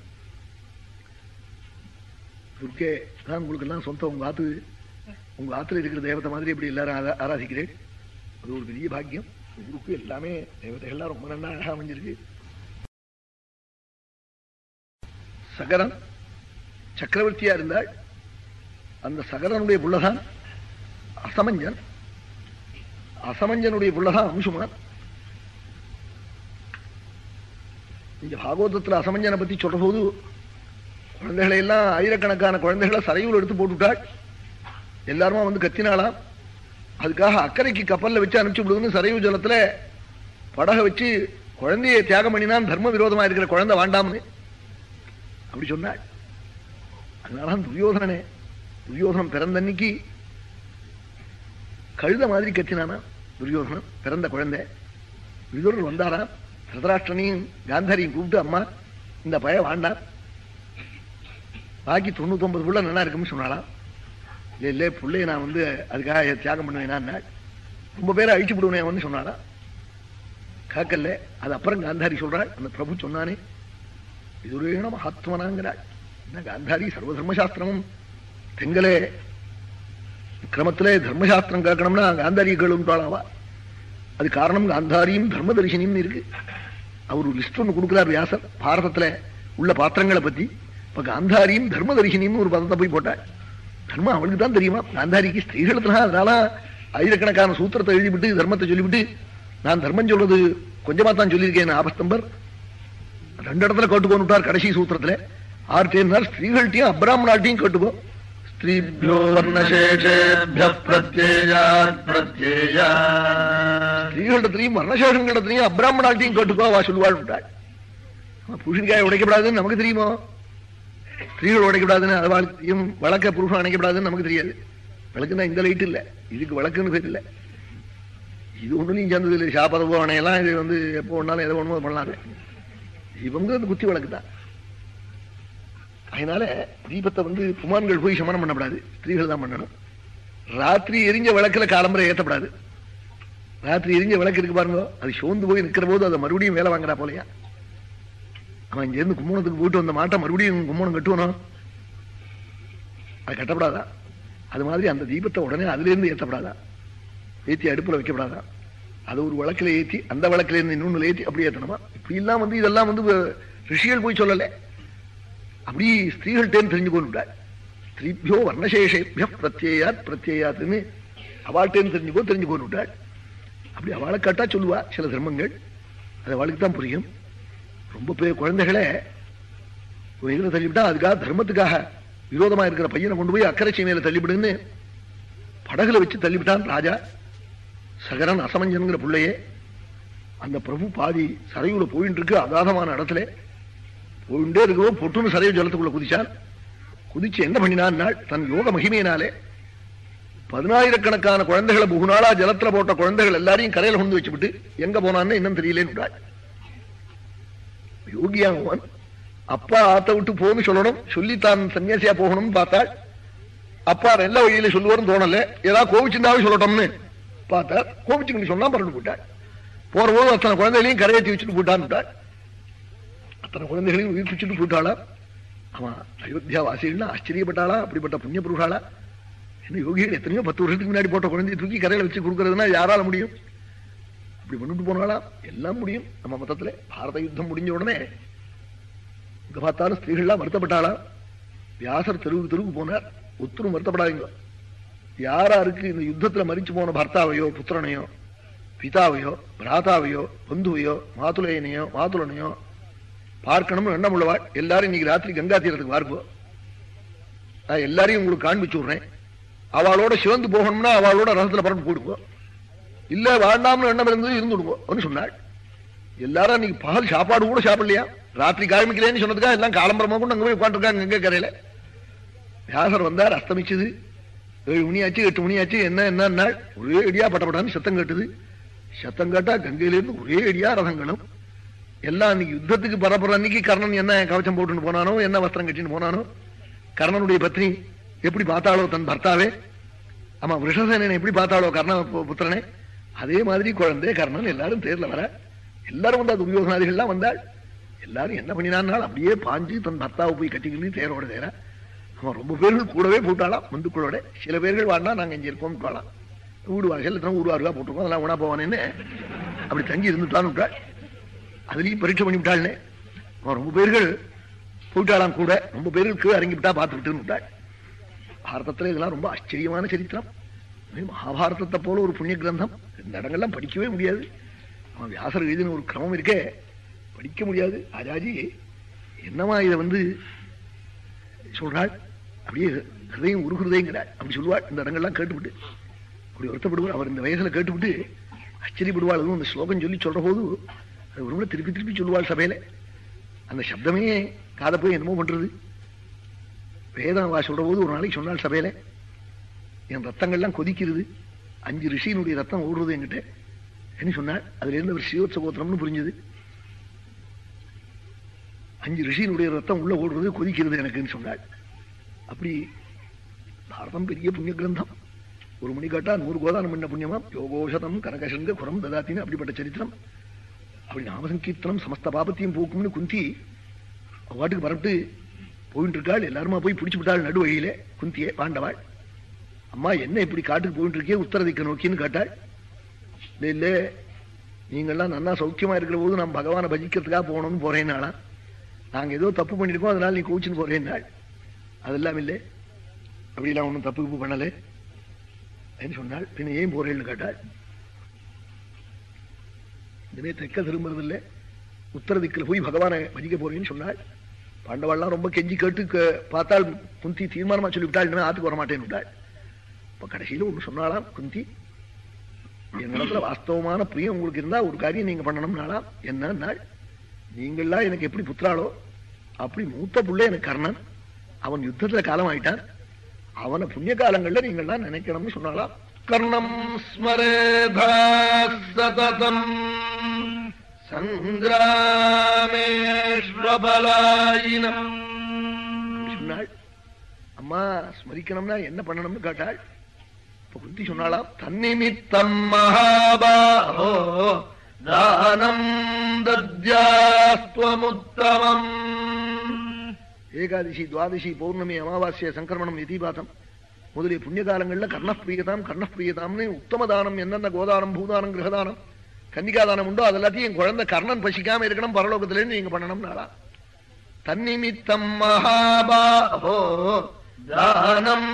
துர்க்கே தான் உங்களுக்கு எல்லாம் சொந்தம் உங்க ஆத்து. உங்க ஆத்துல இருக்கிற தேவத்தை மாதிரி இப்படி எல்லாரும் ஆராதிக்கிறேன். அது ஒரு பெரிய பாக்கியம். ஊருக்கு எல்லாமே தேவதைகள்லாம் ரொம்ப நல்லா அழகா அமைஞ்சிருக்கு. சகரன் சக்கரவர்த்தியா இருந்தாள். அந்த சகரனுடைய புள்ளதான் அசமஞ்சன். அசமஞ்சனுடைய புள்ளதான் அம்சுமான். இங்க பாகவதத்துல அசமஞ்சனை பத்தி சொல்ற போது குழந்தைகளை எல்லாம் ஆயிரக்கணக்கான குழந்தைகளை சரையூல் எடுத்து போட்டுவிட்டாள் எல்லாருமா வந்து கத்தினாளாம். அதுக்காக அக்கறைக்கு கப்பல்ல வச்சு அனுப்பிச்சு விடுதுன்னு சரையூ ஜலத்துல படகை வச்சு குழந்தையை தியாகம் பண்ணினான் தர்ம விரோதமா இருக்கிற குழந்தை வாண்டாம்னு. அப்படி சொன்னாள். அதனால துரியோதனே துரியோதனம் பிறந்தன்னைக்கு கழுத மாதிரி கத்தினானா துரியோதனன் பிறந்த குழந்தை. விதுரர் வந்தாராம். திருதராஷ்டிரனையும் காந்தாரியும் கூப்பிட்டு அம்மா இந்த பய வாண்டான் பாக்கி தொண்ணூத்தொன்பது புள்ள நல்லா இருக்குன்னு சொன்னாலாம் இல்லை இல்லை பிள்ளைய நான் வந்து அதுக்காக தியாகம் பண்ணுவேன்னா ரொம்ப பேரை அழிச்சு விடுவேன் சொன்னாளா? காக்கல்ல அது அப்புறம் காந்தாரி சொல்றாள். அந்த பிரபு சொன்னானே விதுரேன மகாத்மனாங்கிறாள். என்ன காந்தாரி சர்வதர்மசாஸ்திரமும் தெங்கலே. கிரமத்திலே தர்மசாஸ்திரம் கேட்கணும்னா காந்தாரி கேளுன்றாளாவா? அது காரணம் காந்தாரியும் தர்ம தரிசனியும் இருக்கு. அவர் லிஸ்ட் ஒன்று கொடுக்குறார் வியாசர் பாரதத்தில் உள்ள பாத்திரங்களை பற்றி இப்ப காந்தாரியும் தர்ம தர்மதரிசினின்னு ஒரு பதத்தை போய் போட்டா தர்மம் அவளுக்கு தான் தெரியுமா? காந்தாரிக்கு ஸ்திரீகளத்தினா அதனால ஆயிரக்கணக்கான சூத்திரத்தை எழுதிவிட்டு தர்மத்தை சொல்லிவிட்டு நான் தர்மம் சொல்றது கொஞ்சமா தான் சொல்லியிருக்கேன் ஆபஸ்தம்பர். ரெண்டு இடத்துல கேட்டுக்கோன்னு விட்டார் கடைசி சூத்திரத்துல. ஆர்டேன்னா ஸ்திரீகள்ட்டையும் அப்ராமணாட்டையும் கேட்டுக்கோ. ஸ்திரீகளிடத்திலையும் வர்ணசேஷங்களிடத்திலையும் அப்ராமணாட்டையும் கேட்டுக்கோ அவ சொல்லுவாள் புஷனிக்காய் உடைக்கப்படாதுன்னு நமக்கு தெரியுமோ? ஸ்திரீகள் உடைக்கப்படாதுன்னு அவளுக்கையும் வழக்க புருஷன் அணைக்கப்படாதுன்னு நமக்கு தெரியாது. விளக்குன்னா இந்த லைட் இல்ல. இதுக்கு வழக்குன்னு பேர் இல்லை. இது ஒண்ணுலையும் சேர்ந்தது இல்லை. சாப்பதவோ அணையெல்லாம் இது வந்து எப்போ ஒன்றாலும் எதை ஒண்ணுமோ பண்ணலாங்க இவங்க வந்து குத்தி வழக்கு தான். அதனால தீபத்தை வந்து புமான்கள் போய் சமனம் பண்ணப்படாது. ஸ்திரீகள் தான் பண்ணணும். ராத்திரி எரிஞ்ச விளக்குல காலம்பரை ஏத்தப்படாது. ராத்திரி எரிஞ்ச விளக்கு இருக்கு பாருங்க. அது சோர்ந்து போய் நிற்கிற போது அதை மறுபடியும் வேலை வாங்குறா போலையா? அவன் இங்கேருந்து கும்பகோணத்துக்கு போயிட்டு வந்த மாட்டை மறுபடியும் கும்பகோணம் கட்டுவனும் அது கட்டப்படாதா? அது மாதிரி அந்த தீபத்தை உடனே அதுல இருந்து ஏற்றி அடுப்பில் அடுப்புல வைக்கப்படாதா? அது ஒரு வழக்கில் ஏற்றி அந்த விளக்குல இருந்து ஏற்றி அப்படி ஏற்றணுமா இப்படி எல்லாம் வந்து இதெல்லாம் வந்து ரிஷிகள் போய் சொல்லலை. அப்படி ஸ்திரீகள்கிட்டேன்னு தெரிஞ்சு கொண்டுட்டார் ஸ்திரீபியோ வர்ணசேஷேபியோ பிரத்யேயாத் பிரத்யேயாத்துன்னு அவள்கிட்டேன்னு தெரிஞ்சுக்கோ தெரிஞ்சு கொண்டுட்டாள் அப்படி அவளை கட்டா சொல்லுவா சில தர்மங்கள். அது அவளுக்கு தான் புரியும். ரொம்ப பெரிய குழந்தைகளே ஒரு தள்ளிவிட்டா அதுக்காக தர்மத்துக்காக விரோதமா இருக்கிற பையனை கொண்டு போய் அக்கறை சீமையில தள்ளிவிடுன்னு படகுல வச்சு தள்ளிவிட்டான் ராஜா. சகரன் அசமஞ்சனுங்கிற பிள்ளையே அந்த பிரபு பாதி சரையுல போயிட்டு இருக்கு அகாதமான இடத்துல. போயிட்டே இருக்கவும் பொட்டுன்னு சரையு ஜலத்துக்குள்ள குதிச்சான். குதிச்சு என்ன பண்ணினான் தன் யோக மகிமையினாலே. பதினாயிரக்கணக்கான குழந்தைகளை புகுநாளா ஜலத்துல போட்ட குழந்தைகள் எல்லாரையும் கரையில கொண்டு வச்சுவிட்டு எங்க போனான்னு இன்னும் தெரியலேன்னு யோகியானவன் அப்பா ஆத்த விட்டு போன்னு சொல்லணும் சொல்லி தான் சன்னியாசியா போகணும்னு பார்த்தாள் அப்பா நல்ல வழியில சொல்லுவார்னு தோணல ஏதாவது கோவிச்சிருந்தாவே சொல்லட்டோம்னு பார்த்தா கோவிச்சுக்கு சொன்னா பறந்து போட்டாள் போற போது அத்தனை குழந்தைகளையும் கரையேற்றி வச்சுட்டு போட்டான்னுட்டாள் அத்தனை குழந்தைகளையும் உயிர்ப்பிச்சுட்டு போட்டாளா அவன் அயோத்தியா வாசிகள்னா ஆச்சரியப்பட்டாளா அப்படிப்பட்ட புண்ணிய புருஷாளா என்ன யோகிகள் எத்தனையோ பத்து வருஷத்துக்கு முன்னாடி போட்ட குழந்தைய தூக்கி கரையில வச்சு கொடுக்கறதுன்னா யாரால முடியும் அப்படி பண்ணிட்டு போனாலாம் எல்லாம் முடியும். நம்ம மதத்துல பாரத யுத்தம் முடிஞ்ச உடனே இங்க பார்த்தாலும் ஸ்திரீகள்லாம் வருத்தப்பட்டாளா? வியாசர் தெருவுக்கு தெருவுக்கு போனார். ஒத்தரும் வருத்தப்படாதீங்க. யாராருக்கு இந்த யுத்தத்துல மறிச்சு போன பர்த்தாவையோ புத்திரனையோ பிதாவையோ பிராதாவையோ பந்துவையோ மாதுளையனையோ மாதுளனையோ பார்க்கணும்னு எண்ணம் உள்ளவாள். எல்லாரும் இன்னைக்கு ராத்திரி கங்கா தீரத்துக்கு வார்ப்போ நான் எல்லாரையும் உங்களுக்கு காண்பிச்சு விடுறேன். அவளோட சிவந்து போகணும்னா அவளோட ரசத்துல பரப்பு போடுவோம். இல்ல வேண்டாம்னு எண்ணம் இருந்தது இருந்துடுவோம் சொன்னாள் எல்லாரும் அன்னைக்கு பகல் சாப்பாடு கூட சாப்பிடலையா? ராத்திரி காமிக்கலன்னு சொன்னதுக்காக எல்லாம் காலம்பரமா கூட அங்க போய் உட்காந்துருக்காங்க எங்க கரையில வியாசர் வந்தார் அஸ்தமிச்சது. ஏழு மணி ஆச்சு எட்டு மணி ஆச்சு என்ன என்ன ஒரே அடியா பட்டப்பட்டான்னு சத்தம் கேட்டுது. சத்தம் கேட்டா கங்கையிலிருந்து ஒரே அடியா ரதங்களும். எல்லாம் அன்னைக்கு யுத்தத்துக்கு பரப்புற அன்னைக்கு கர்ணன் என்ன கவச்சம் போட்டுன்னு போனானோ என்ன வஸ்திரம் கட்டின்னு போனானோ கர்ணனுடைய பத்னி எப்படி பார்த்தாளோ தன் பர்த்தாவே? ஆமா விஷசேனனை எப்படி பார்த்தாளோ கர்ண புத்திரனே? அதே மாதிரி குழந்தை கர்ணன் எல்லாரும் தேர்ல வர எல்லாரும் வந்தா துரியோகனாதிகள்லாம் வந்தாள் எல்லாரும் என்ன பண்ணினான் அப்படியே பாஞ்சு தன் பர்த்தாவை போய் கட்டிக்கிட்டு தேரோட தேரா அவன் ரொம்ப பேர்கள் கூடவே போட்டாளாம் முந்துக்குள்ளோட சில பேர்கள் வாடினா நாங்கள் இங்கே இருக்கோம் போகலாம் வீடு வாசல் எத்தனை ஊர் வாருவா போட்டிருக்கோம் அதெல்லாம் உணா போவானேன்னு. அப்படி தங்கி இருந்துட்டான்னு விட்டாள் அதுலேயும் பரீட்சை பண்ணி விட்டாள்னே. அவன் ரொம்ப பேர்கள் போயிட்டாளாம் கூட ரொம்ப பேர்களுக்கு கீழே இறங்கி விட்டா பார்த்து விட்டுன்னு விட்டாள். பாரதத்தில் இதெல்லாம் ரொம்ப ஆச்சரியமான சரித்திரம். மகாபாரதத்தை போல ஒரு புண்ணிய கிரந்தம். இந்த இடங்கள்லாம் படிக்கவே முடியாது. அவன் வியாசர் எழுதின ஒரு கிரமம் இருக்கே. படிக்க முடியாது. ஆஜாஜி என்னமா இதை வந்து சொல்றாள்? அப்படியே ஹிருதயம் ஒரு ஹிருதயங்கிறாள். அப்படி சொல்லுவாள். இந்த இடங்கள்லாம் கேட்டுவிட்டு. அப்படி வருத்தப்படுவார் அவர் இந்த வயசுல கேட்டுவிட்டு ஆச்சரியப்படுவாள். அதுவும் அந்த ஸ்லோகம் சொல்லி சொல்ற போது அது ஒரு முறை திருப்பி திருப்பி சொல்லுவாள் சபையில. அந்த சப்தமே காதை போய் என்னமோ பண்றது. வேதம் வா சொல்ற போது ஒரு நாளைக்கு சொன்னாள் சபையில. என் ரத்தங்கள்லாம் கொதிக்கிறது. அஞ்சு ரிஷியினுடைய ரத்தம் ஓடுறது என்கிட்ட. என்ன சொன்னார்? அதுல இருந்து அவர் சிவத்ச கோத்திரம்னு புரிஞ்சது. அஞ்சு ரிஷியினுடைய ரத்தம் உள்ள ஓடுறது கொதிக்கிறது எனக்குன்னு சொன்னாள் அப்படி பாரதம் பெரிய புண்ணிய கிரந்தம். ஒரு மணி காட்டா நூறு கோதானம் பண்ண புண்ணியமா யோகோஷதம் கனகசங்க குரம் ததாத்தின்னு அப்படிப்பட்ட சரித்திரம். அப்படி நாமசங்கீர்த்தனம் சமஸ்த பாபத்தையும் போக்கும்னு குந்தி வாட்டுக்கு பரப்பிட்டு போயிட்டு இருக்காள் எல்லாருமா போய் பிடிச்சு விட்டாள் நடுவழியில குந்தியே பாண்டவாள். அம்மா என்ன இப்படி காட்டுக்கு போயிட்டு இருக்கே உத்தரதிக்க நோக்கின்னு கேட்டாள். இல்ல இல்ல. நீங்கள்லாம் நல்லா சௌக்கியமா இருக்கிற போது நான் பகவானை பஜிக்கிறதுக்காக போகணும்னு போறேன்னாளா நாங்க ஏதோ தப்பு பண்ணிருக்கோம் அதனால நீ கோச்சின்னு போறேன்னாள். அதெல்லாம் இல்லை. அப்படிலாம் ஒன்றும் தப்பு கிப்பு பண்ணலை. என்று சொன்னாள். பின்ன ஏன் போறேன்னு கேட்டாள். இதுவே தெற்க திரும்புறது இல்லை உத்தர திக்கில் போய் பகவானை பஜிக்க போறேன்னு சொன்னாள். பாண்டவாள்லாம் ரொம்ப கெஞ்சி கேட்டு க- பார்த்தால் குந்தி தீர்மானமா சொல்லிவிட்டாள் ஆத்துக்கு வர மாட்டேன்னு விட்டாள். இப்ப கடைசியில ஒண்ணு சொன்னாலாம் குந்தி? என்னிடத்துல வாஸ்தவமான பிரியம் உங்களுக்கு இருந்தா ஒரு காரியம் நீங்க பண்ணணும்னாலாம் என்ன நாள்? நீங்கள்லாம் எனக்கு எப்படி புத்திராளோ அப்படி மூத்த புள்ள எனக்கு கர்ணன். அவன் யுத்தத்துல காலம் ஆயிட்டான். அவனை புண்ணிய காலங்கள்ல நீங்கள்லாம் நினைக்கணும்னு சொன்னாலாம் கர்ணம் ஸ்மரேதா சததம் சங்கிராமேஸ்வபலாயினம் சொன்னாள் அம்மா ஸ்மரிக்கணும்னா என்ன பண்ணணும்னு கேட்டாள்? புத்தி சொன்னாளா? சொன்னாலாம் தன்னிமித்தம் மகாபாஹோ தானம் தத்யாஸ்துவமுத்தமம். ஏகாதசி துவாதசி பௌர்ணமி அமாவாசிய சங்கிரமணம் எதிபாதம் முதலிய புண்ணிய காலங்களில் கர்ணப்பிரியதாம் கர்ணப்பிரியதாம்னு உத்தம தானம் என்னென்ன கோதானம் பூதானம் கிரகதானம் கன்னிகாதானம் உண்டோ அதெல்லாத்தையும் என் குழந்தை கர்ணன் பசிக்காம இருக்கணும் பரலோகத்துல நீங்க பண்ணணும் நாளா தன்னிமித்தம் மகாபாஹோ தானம்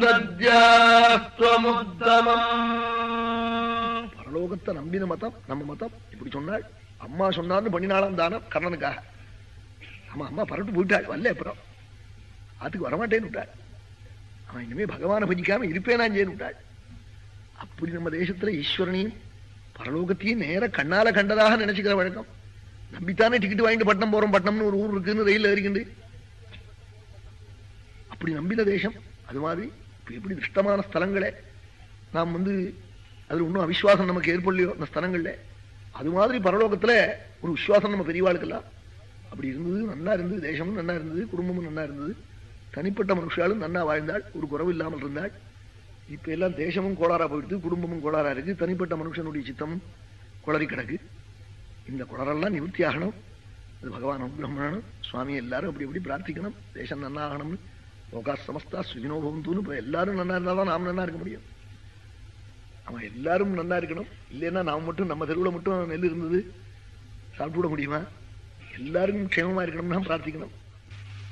தத்யாஸ்துவமுத்தமம் பரலோகத்தை நம்பின மதம் நம்ம மதம். இப்படி சொன்னாள். அம்மா சொன்னான்னு பண்ணினாலாம் தானம் கர்ணனுக்காக. ஆமா அம்மா பரட்டு போயிட்டாள் வரல அப்புறம். அதுக்கு வரமாட்டேன்னு விட்டாள். அவன் இனிமே பகவானை பஜிக்காம இருப்பேனாஞ்சேன்னு விட்டாள். அப்படி நம்ம தேசத்துல ஈஸ்வரனையும் பரலோகத்தையும் நேர கண்ணால கண்டதாக நினைச்சுக்கிற வழக்கம். நம்பித்தானே டிக்கெட் வாங்கிட்டு பட்டம் போறோம் பட்டணம்னு ஒரு ஊர் இருக்குன்னு ரயில் ஏறிக்கிண்டு அப்படி நம்பின தேசம் அது மாதிரி இப்ப எப்படி திருஷ்டமான ஸ்தலங்களே நாம் வந்து அதில் ஒன்றும் அவிஸ்வாசம் நமக்கு ஏற்படலையோ அந்த ஸ்தலங்கள்ல அது மாதிரி பரலோகத்தில் ஒரு விசுவாசம் நம்ம பெரியவாளுக்கெல்லாம். அப்படி இருந்தது நல்லா இருந்தது தேசமும் நல்லா இருந்தது குடும்பமும் நல்லா இருந்தது. தனிப்பட்ட மனுஷாலும் நல்லா வாழ்ந்தாள் ஒரு குறவு இல்லாமல் இருந்தாள். இப்போ எல்லாம் தேசமும் கோளாறா போயிடுது குடும்பமும் கோளாறாக இருக்கு தனிப்பட்ட மனுஷனுடைய சித்தமும் குளறி கிடக்கு. இந்த குளரெல்லாம் நிவர்த்தி ஆகணும். அது பகவான் பிரம்மணனும் சுவாமி எல்லாரும் அப்படி எப்படி பிரார்த்திக்கணும் தேசம் நல்லா ஆகணும்னு. லோகா சமஸ்தா சுஜினோ பவந்தூன்னு இப்போ எல்லாரும் நல்லா இருந்தா தான் நாம் நல்லா இருக்க முடியும். அவன் எல்லாரும் நல்லா இருக்கணும். இல்லைன்னா நாம் மட்டும் நம்ம தெருவுல மட்டும் நெல் இருந்தது சாப்பிட்டு விட முடியுமா? எல்லாரும் க்ஷேமமாக இருக்கணும்னா பிரார்த்திக்கணும்.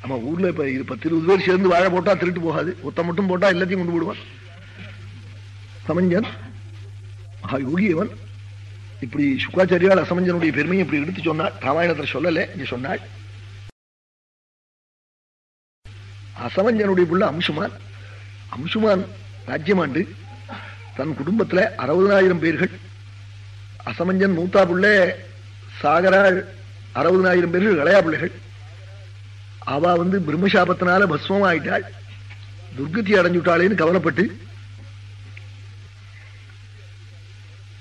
நம்ம ஊர்ல இப்ப இது பத்து இருபது பேர் சேர்ந்து வாழை போட்டா திருட்டு போகாது. ஒத்த மட்டும் போட்டா எல்லாத்தையும் கொண்டு போடுவான். சமஞ்சன் மகா யோகியவன் இப்படி சுக்காச்சாரியால் அசமஞ்சனுடைய பெருமையை இப்படி எடுத்து சொன்னாள். ராமாயணத்தில் சொல்லலை இங்கே சொன்னாள். அசமஞ்சனுடைய புள்ள அம்சுமான். அம்சுமான் ராஜ்யமாண்டு தன் குடும்பத்துல அறுபதனாயிரம் பேர்கள். அசமஞ்சன் மூத்தா புள்ள சாகராள் அறுபதனாயிரம் பேர்கள் இளையா பிள்ளைகள். அவ வந்து பிரம்மசாபத்தினால பஸ்மம் ஆயிட்டாள். துர்கதி அடைஞ்சுட்டாளேன்னு கவலைப்பட்டு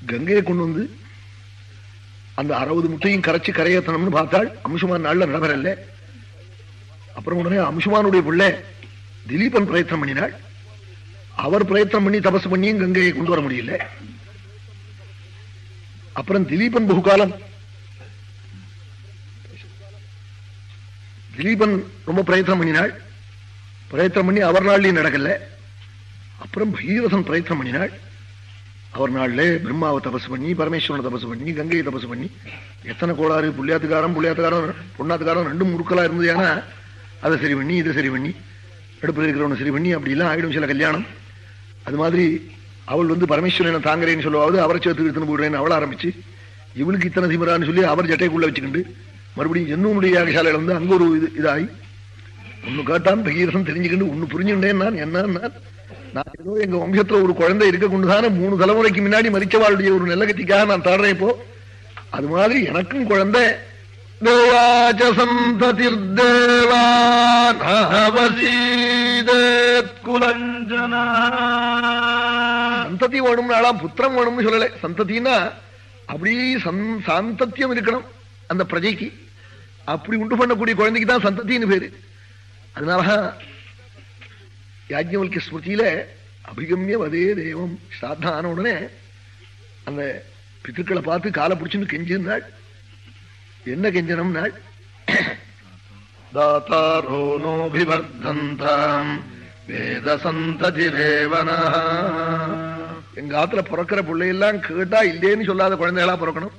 கங்கையை கொண்டு வந்து அந்த அறுபது முட்டையும் கரைச்சு கரையேற்றணும்னு பார்த்தாள். அம்சுமான் நாள்ல நடைபெறல அப்புறம் உடனே அம்சுமானுடைய பிள்ளை திலீபன் பிரயத்தனம் பண்ணினாள். அவர் பிரயத்தனம் பண்ணி தபசு பண்ணியும் கங்கையை கொண்டு வர முடியல. அப்புறம் திலீபன் பகுகாலம் திலீபன் ரொம்ப பிரயத்தனம் பண்ணினாள். பிரயத்தனம் பண்ணி அவர் நாள்லயும் நடக்கல. அப்புறம் பகீரதன் பிரயத்தனம் பண்ணினாள். அவர் நாள்ல பிரம்மாவை தபசு பண்ணி பரமேஸ்வரனை தபசு பண்ணி கங்கையை தபசு பண்ணி எத்தனை கோளாறு புள்ளியாத்துக்காரன் புள்ளியாத்துக்காரன் பொண்ணாத்துக்காரன் ரெண்டும் முறுக்கலா இருந்தது. ஏன்னா அதை சரி பண்ணி இதை சரி பண்ணி அடுப்பில் இருக்கிறவனை சரி பண்ணி அப்படி எல்லாம் ஆயிடும் சில கல்யாணம். அது மாதிரி அவள் வந்து பரமேஸ்வரனை தாங்குறேன்னு சொல்லுவாது அவரை சேர்த்து எடுத்துன்னு போடுறேன்னு அவள ஆரம்பிச்சு இவளுக்கு இத்தனை திமிரான்னு சொல்லி அவர் ஜட்டைக்குள்ள வச்சுக்கிண்டு மறுபடியும் என்னுடைய யாகசாலையில் வந்து அங்க ஒரு இது இதாகி ஒண்ணு கேட்டான் பகீரசன் தெரிஞ்சுக்கிண்டு ஒண்ணு புரிஞ்சுக்கிட்டேன் நான் என்ன நான்? ஏதோ எங்க வம்சத்துல ஒரு குழந்தை இருக்க கொண்டுதானே மூணு தலைமுறைக்கு முன்னாடி மறிச்சவாளுடைய ஒரு நெல்லகத்திக்காக நான் தாடுறேன் இப்போ. அது மாதிரி எனக்கும் குழந்தை தேவாச்ச குலஞ்சனா சந்ததி வேணும்னாலாம் புத்திரம் வேணும்னு சொல்லல சந்ததினா அப்படி சாந்தத்தியம் இருக்கணும் அந்த பிரஜைக்கு அப்படி உண்டு பண்ணக்கூடிய குழந்தைக்கு தான் சந்ததின்னு பேரு அதனாலதான் யாஜ்ஞவல்க ஸ்மிருதியில அபிகமிய அதே தெய்வம் ஸ்ராத்தம் உடனே அந்த பித்துக்களை பார்த்து காலை பிடிச்சுன்னு கெஞ்சிருந்தாள் என்ன கெஞ்சனம்னாள் தாத்தாரோ நோபிவர்தந்தாம் வேத சந்ததிரேவனா எங்க ஆத்துல பிறக்கிற பிள்ளையெல்லாம் கேட்டா இல்லேன்னு சொல்லாத குழந்தைகளா பிறக்கணும்.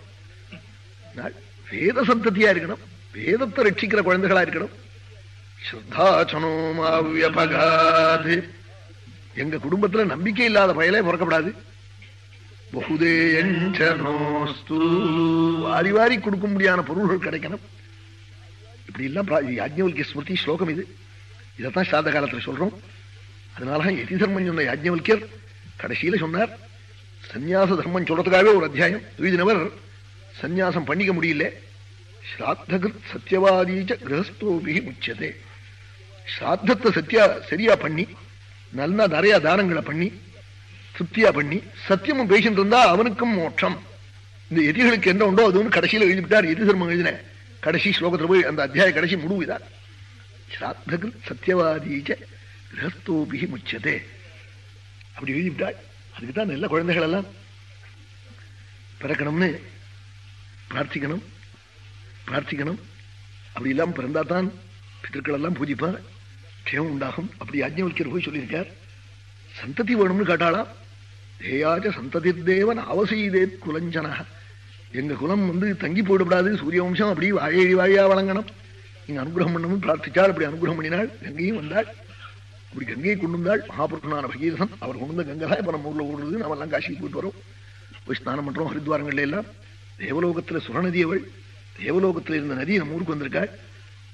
வேத சந்ததியா இருக்கணும். வேதத்தை ரட்சிக்கிற குழந்தைகளா இருக்கணும். ஸ்ரத்தாச்சனோமாவியபகாது எங்க குடும்பத்துல நம்பிக்கை இல்லாத பயலே பிறக்கப்படாது. பகுதேயஞ்சனோஸ்து வாரி வாரி கொடுக்க முடியாத பொருள்கள் கிடைக்கணும். இப்படி எல்லாம் யாஜ்ஞவல்கிய ஸ்மிருதி ஸ்லோகம் இது. இதைத்தான் சாத காலத்தில் சொல்றோம். அதனால எதி தர்மம் சொன்ன யாஜ்ஞவல்கியர் கடைசியில சொன்னார் சந்நியாச தர்மம் சொல்றதுக்காகவே ஒரு அத்தியாயம். எழுதினவர் சந்நியாசம் பண்ணிக்க முடியல. ஸ்ராத்தகிருத் சத்தியவாதீச்ச கிரகஸ்தோபி முச்சதே. ஸ்ராத்தத்தை சத்தியா சரியா பண்ணி நல்லா நிறைய தானங்களை பண்ணி சுத்தியா பண்ணி சத்தியமும் பேசிட்டு இருந்தா அவனுக்கும் மோட்சம். இந்த எதிகளுக்கு என்ன உண்டோ அது ஒன்று கடைசியில் எழுதிவிட்டார் எதி தர்மம் எழுதின. கடைசி ஸ்லோகத்தில் போய் அந்த அத்தியாய கடைசி முடிவுதான் ஸ்ராத்தகிருத் சத்தியவாதீச்ச கிரகஸ்தோபி முச்சதே. அப்படி எழுதிவிட்டாள். அதுக்கு தான் நல்ல குழந்தைகள் எல்லாம் பிறக்கணும்னு பிரார்த்திக்கணும். பிரார்த்திக்கணும். அப்படி எல்லாம் பிறந்தா தான் பித்தர்கள் எல்லாம் பூஜிப்பார். க்ஷேமம் உண்டாகும். அப்படி யாஜ்ஞவல்யர் போய் சொல்லியிருக்கார். சந்ததி வேணும்னு கேட்டாலாம் தேயாச்ச சந்ததி தேவன் அவசீதே குலஞ்சனா. எங்க குலம் வந்து தங்கி போயிடப்படாது சூரிய வம்சம் அப்படி வாழையடி வாழையா வழங்கணும். நீங்க அனுகிரகம் பண்ணணும் பிரார்த்திச்சாள் அப்படி அனுகிரகம் பண்ணினாள் கங்கையும் வந்தாள். அப்படி கங்கையை கொண்டு வந்தாள் மகாபுருஷனான பகீரசன் அவர் கொண்டு வந்த கங்கை தான் இப்ப நம்ம ஊர்ல ஓடுறது. நம்ம எல்லாம் காசிக்கு போயிட்டு வரோம். போய் ஸ்நானம் பண்றோம் ஹரித்வாரங்கள்ல எல்லாம். தேவலோகத்துல சுரநதி அவள். தேவலோகத்துல இருந்த நதி நம்ம ஊருக்கு வந்திருக்காள்.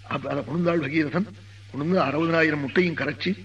அப்ப அதை வந்தாள் பகீரதன். கொண்டு அறுபதனாயிரம் முட்டையும் கரைச்சி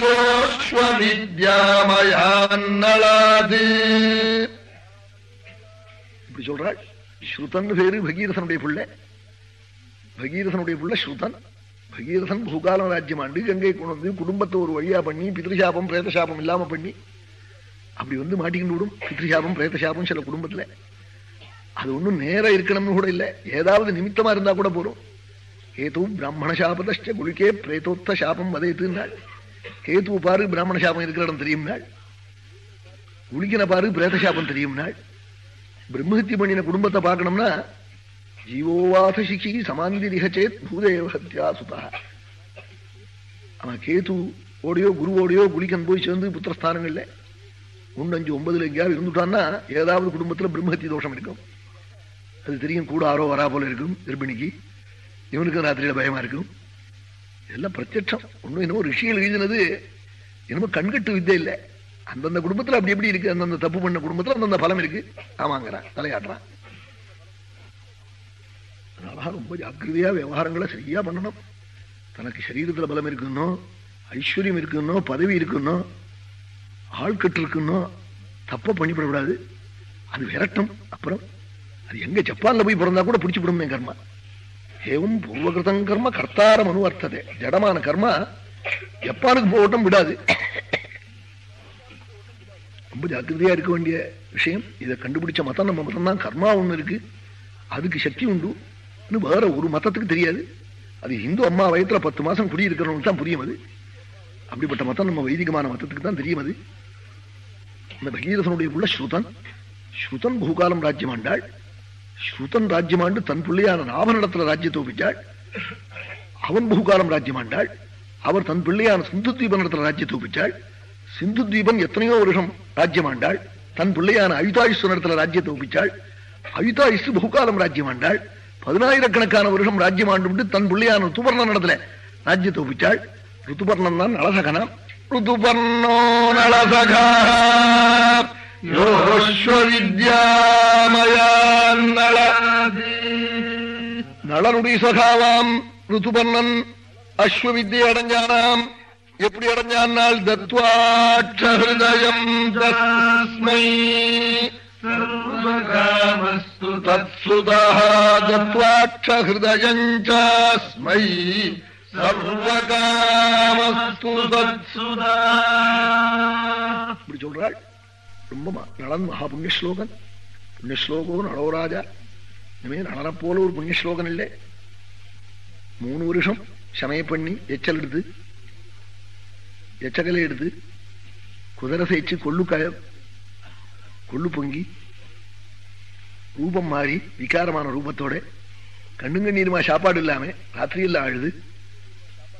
யோஸ்வவித்யாமயான்னலாது இப்படி சொல்றாள் ஸ்ருதன் பேரு பகீரசனுடைய பிள்ளை. பகீரசனுடைய பிள்ளை ஸ்ருதன். பகீரசன் பூகாலம் ராஜ்யம் ஆண்டு கங்கை கொண்டு வந்து குடும்பத்தை ஒரு வழியா பண்ணி பித்ருஷாபம் பிரேதசாபம் இல்லாம பண்ணி அப்படி வந்து மாட்டிக்கிட்டு விடும். பித்ருஷாபம் பிரேதசாபம் சில குடும்பத்துல. அது ஒன்றும் நேரம் இருக்கணும்னு கூட இல்லை. ஏதாவது நிமித்தமா இருந்தா கூட போறோம். ஏதோ பிராமண சாபதே குளிக்கே பிரேதோத்த சாபம் வதைத்துன்றாள். கேத்து பாரு பிராமண சாபம் இருக்கிற இடம் தெரியும் நாள். குளிக்கின பாரு பிரேத சாபம் தெரியும் நாள். பிரம்மஹத்தி பண்ணின குடும்பத்தை பார்க்கணும்னா ஜீவோவாச சிகி சமாந்திரிகச்சேத் பூதேவ ஹத்யா சுதா அவன் கேது ஓடையோ குருவோடையோ குளிக்கன் போய் சேர்ந்து புத்திரஸ்தானங்கள்ல ஒன்று அஞ்சு ஒன்பதுல எங்கேயாவது இருந்துட்டான்னா ஏதாவது குடும்பத்துல பிரம்மஹத்தி தோஷம் இருக்கும். அது தெரியும் கூட ஆரோ வரா போல இருக்கும் கர்ப்பிணிக்கு. இவனுக்கு ராத்திரியில பயமா இருக்கும். இதெல்லாம் பிரத்யட்சம். ஒன்றும் என்னமோ ரிஷியில் எழுதினது. என்னமோ கண்கட்டு வித்தை இல்லை. அந்தந்த குடும்பத்துல அப்படி எப்படி இருக்கு? அந்தந்த தப்பு பண்ண குடும்பத்துல அந்தந்த பலம் இருக்கு. ஆமாங்கிறான். தலையாடுறான் அதனால ரொம்ப ஜாக்கிரதையா விவகாரங்களை சரியா பண்ணணும். தனக்கு சரீரத்துல பலம் இருக்குன்னோ ஐஸ்வர்யம் இருக்குன்னோ பதவி இருக்குன்னோ ஆள்கட்டு இருக்குன்னோ தப்ப பண்ணிவிடக்கூடாது. அது விரட்டும். அப்புறம் அது எங்க ஜப்பான்ல போய் பிறந்தா கூட பிடிச்சு விடுமே கர்மா ஏவும் பூர்வகிருதம் கர்ம கர்த்தாரம் அனுவர்த்ததே. ஜடமான கர்மா ஜப்பானுக்கு போகட்டும் விடாது. ரொம்ப ஜாக்கிரதையா இருக்க வேண்டிய விஷயம். இதை கண்டுபிடிச்ச மதம் நம்ம மதம் தான் கர்மா ஒண்ணு இருக்கு. அதுக்கு சக்தி உண்டு. வேற ஒரு மதத்துக்கு தெரியாது. அது இந்து அம்மா வயத்துல பத்து மாசம் குடியிருக்கிறவங்களுக்கு தான் புரியும் அது. அப்படிப்பட்ட மதம் நம்ம வைதிகமான மதத்துக்கு தான் தெரியும் அது. இந்த பகீரசனுடைய உள்ள ஸ்ருதன். ஸ்ருதன் பூகாலம் ராஜ்யம் ஆண்டாள் ஸ்ருதன் ராஜ்யமாண்டு தன் பிள்ளையான ராமனிடத்துல ராஜ்யத்தை ஒப்பிச்சாள் அவன் பகுகாலம் ராஜ்யமாண்டாள். அவர் தன் பிள்ளையான சிந்து தீபனிடத்துல ராஜ்யத்தை ஒப்பிச்சாள் சிந்து தீபன் எத்தனையோ வருஷம் ராஜ்யமாண்டாள். தன் பிள்ளையான அயுதாயுஷ்வனிடத்துல ராஜ்யத்தை ஒப்பிச்சாள் அயுதாயுஷ் பகுகாலம் ராஜ்யமாண்டாள். பதினாயிரக்கணக்கான வருஷம் ராஜ்யமாண்டு தன் பிள்ளையான ருத்துபர்ணன் இடத்துல ராஜ்யத்தை ஒப்பிச்சாள் ருத்துபர்ணன் தான் நலசகனா ருத்துபர்ணோ நலசகா யோஸ்வவித்யாமயான்னள நளனுடைய சகாவாம் ருத்துபர்ணன் அஸ்வவித்தியை அடைஞ்சானாம் எப்படி அடைஞ்சானால் தத்வாட்சஹிருதயம் தஸ்மை சர்வகாமஸ்து தத்சுதா தத்வாட்சஹிருதயஞ்சாஸ்மை சர்வகாமஸ்து தத்சுதா இப்படி சொல்றாள் ரொம்ப நடன் நளன் மகா புண்ணிய ஸ்லோகன் புண்ணிய ஸ்லோகோ நளோராஜா இனிமே நளனை போல ஒரு புண்ணிய ஸ்லோகன் இல்லை. மூணு வருஷம் சமய பண்ணி எச்சல் எடுத்து எச்சகலை எடுத்து குதிரை சேச்சு கொள்ளு க கொள்ளு பொங்கி ரூபம் மாறி விகாரமான ரூபத்தோட கண்ணுங்க நீருமா சாப்பாடு இல்லாம ராத்திரியெல்லாம் அழுது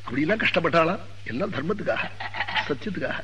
அப்படிலாம் கஷ்டப்பட்டாலாம் எல்லாம் தர்மத்துக்காக சத்தியத்துக்காக.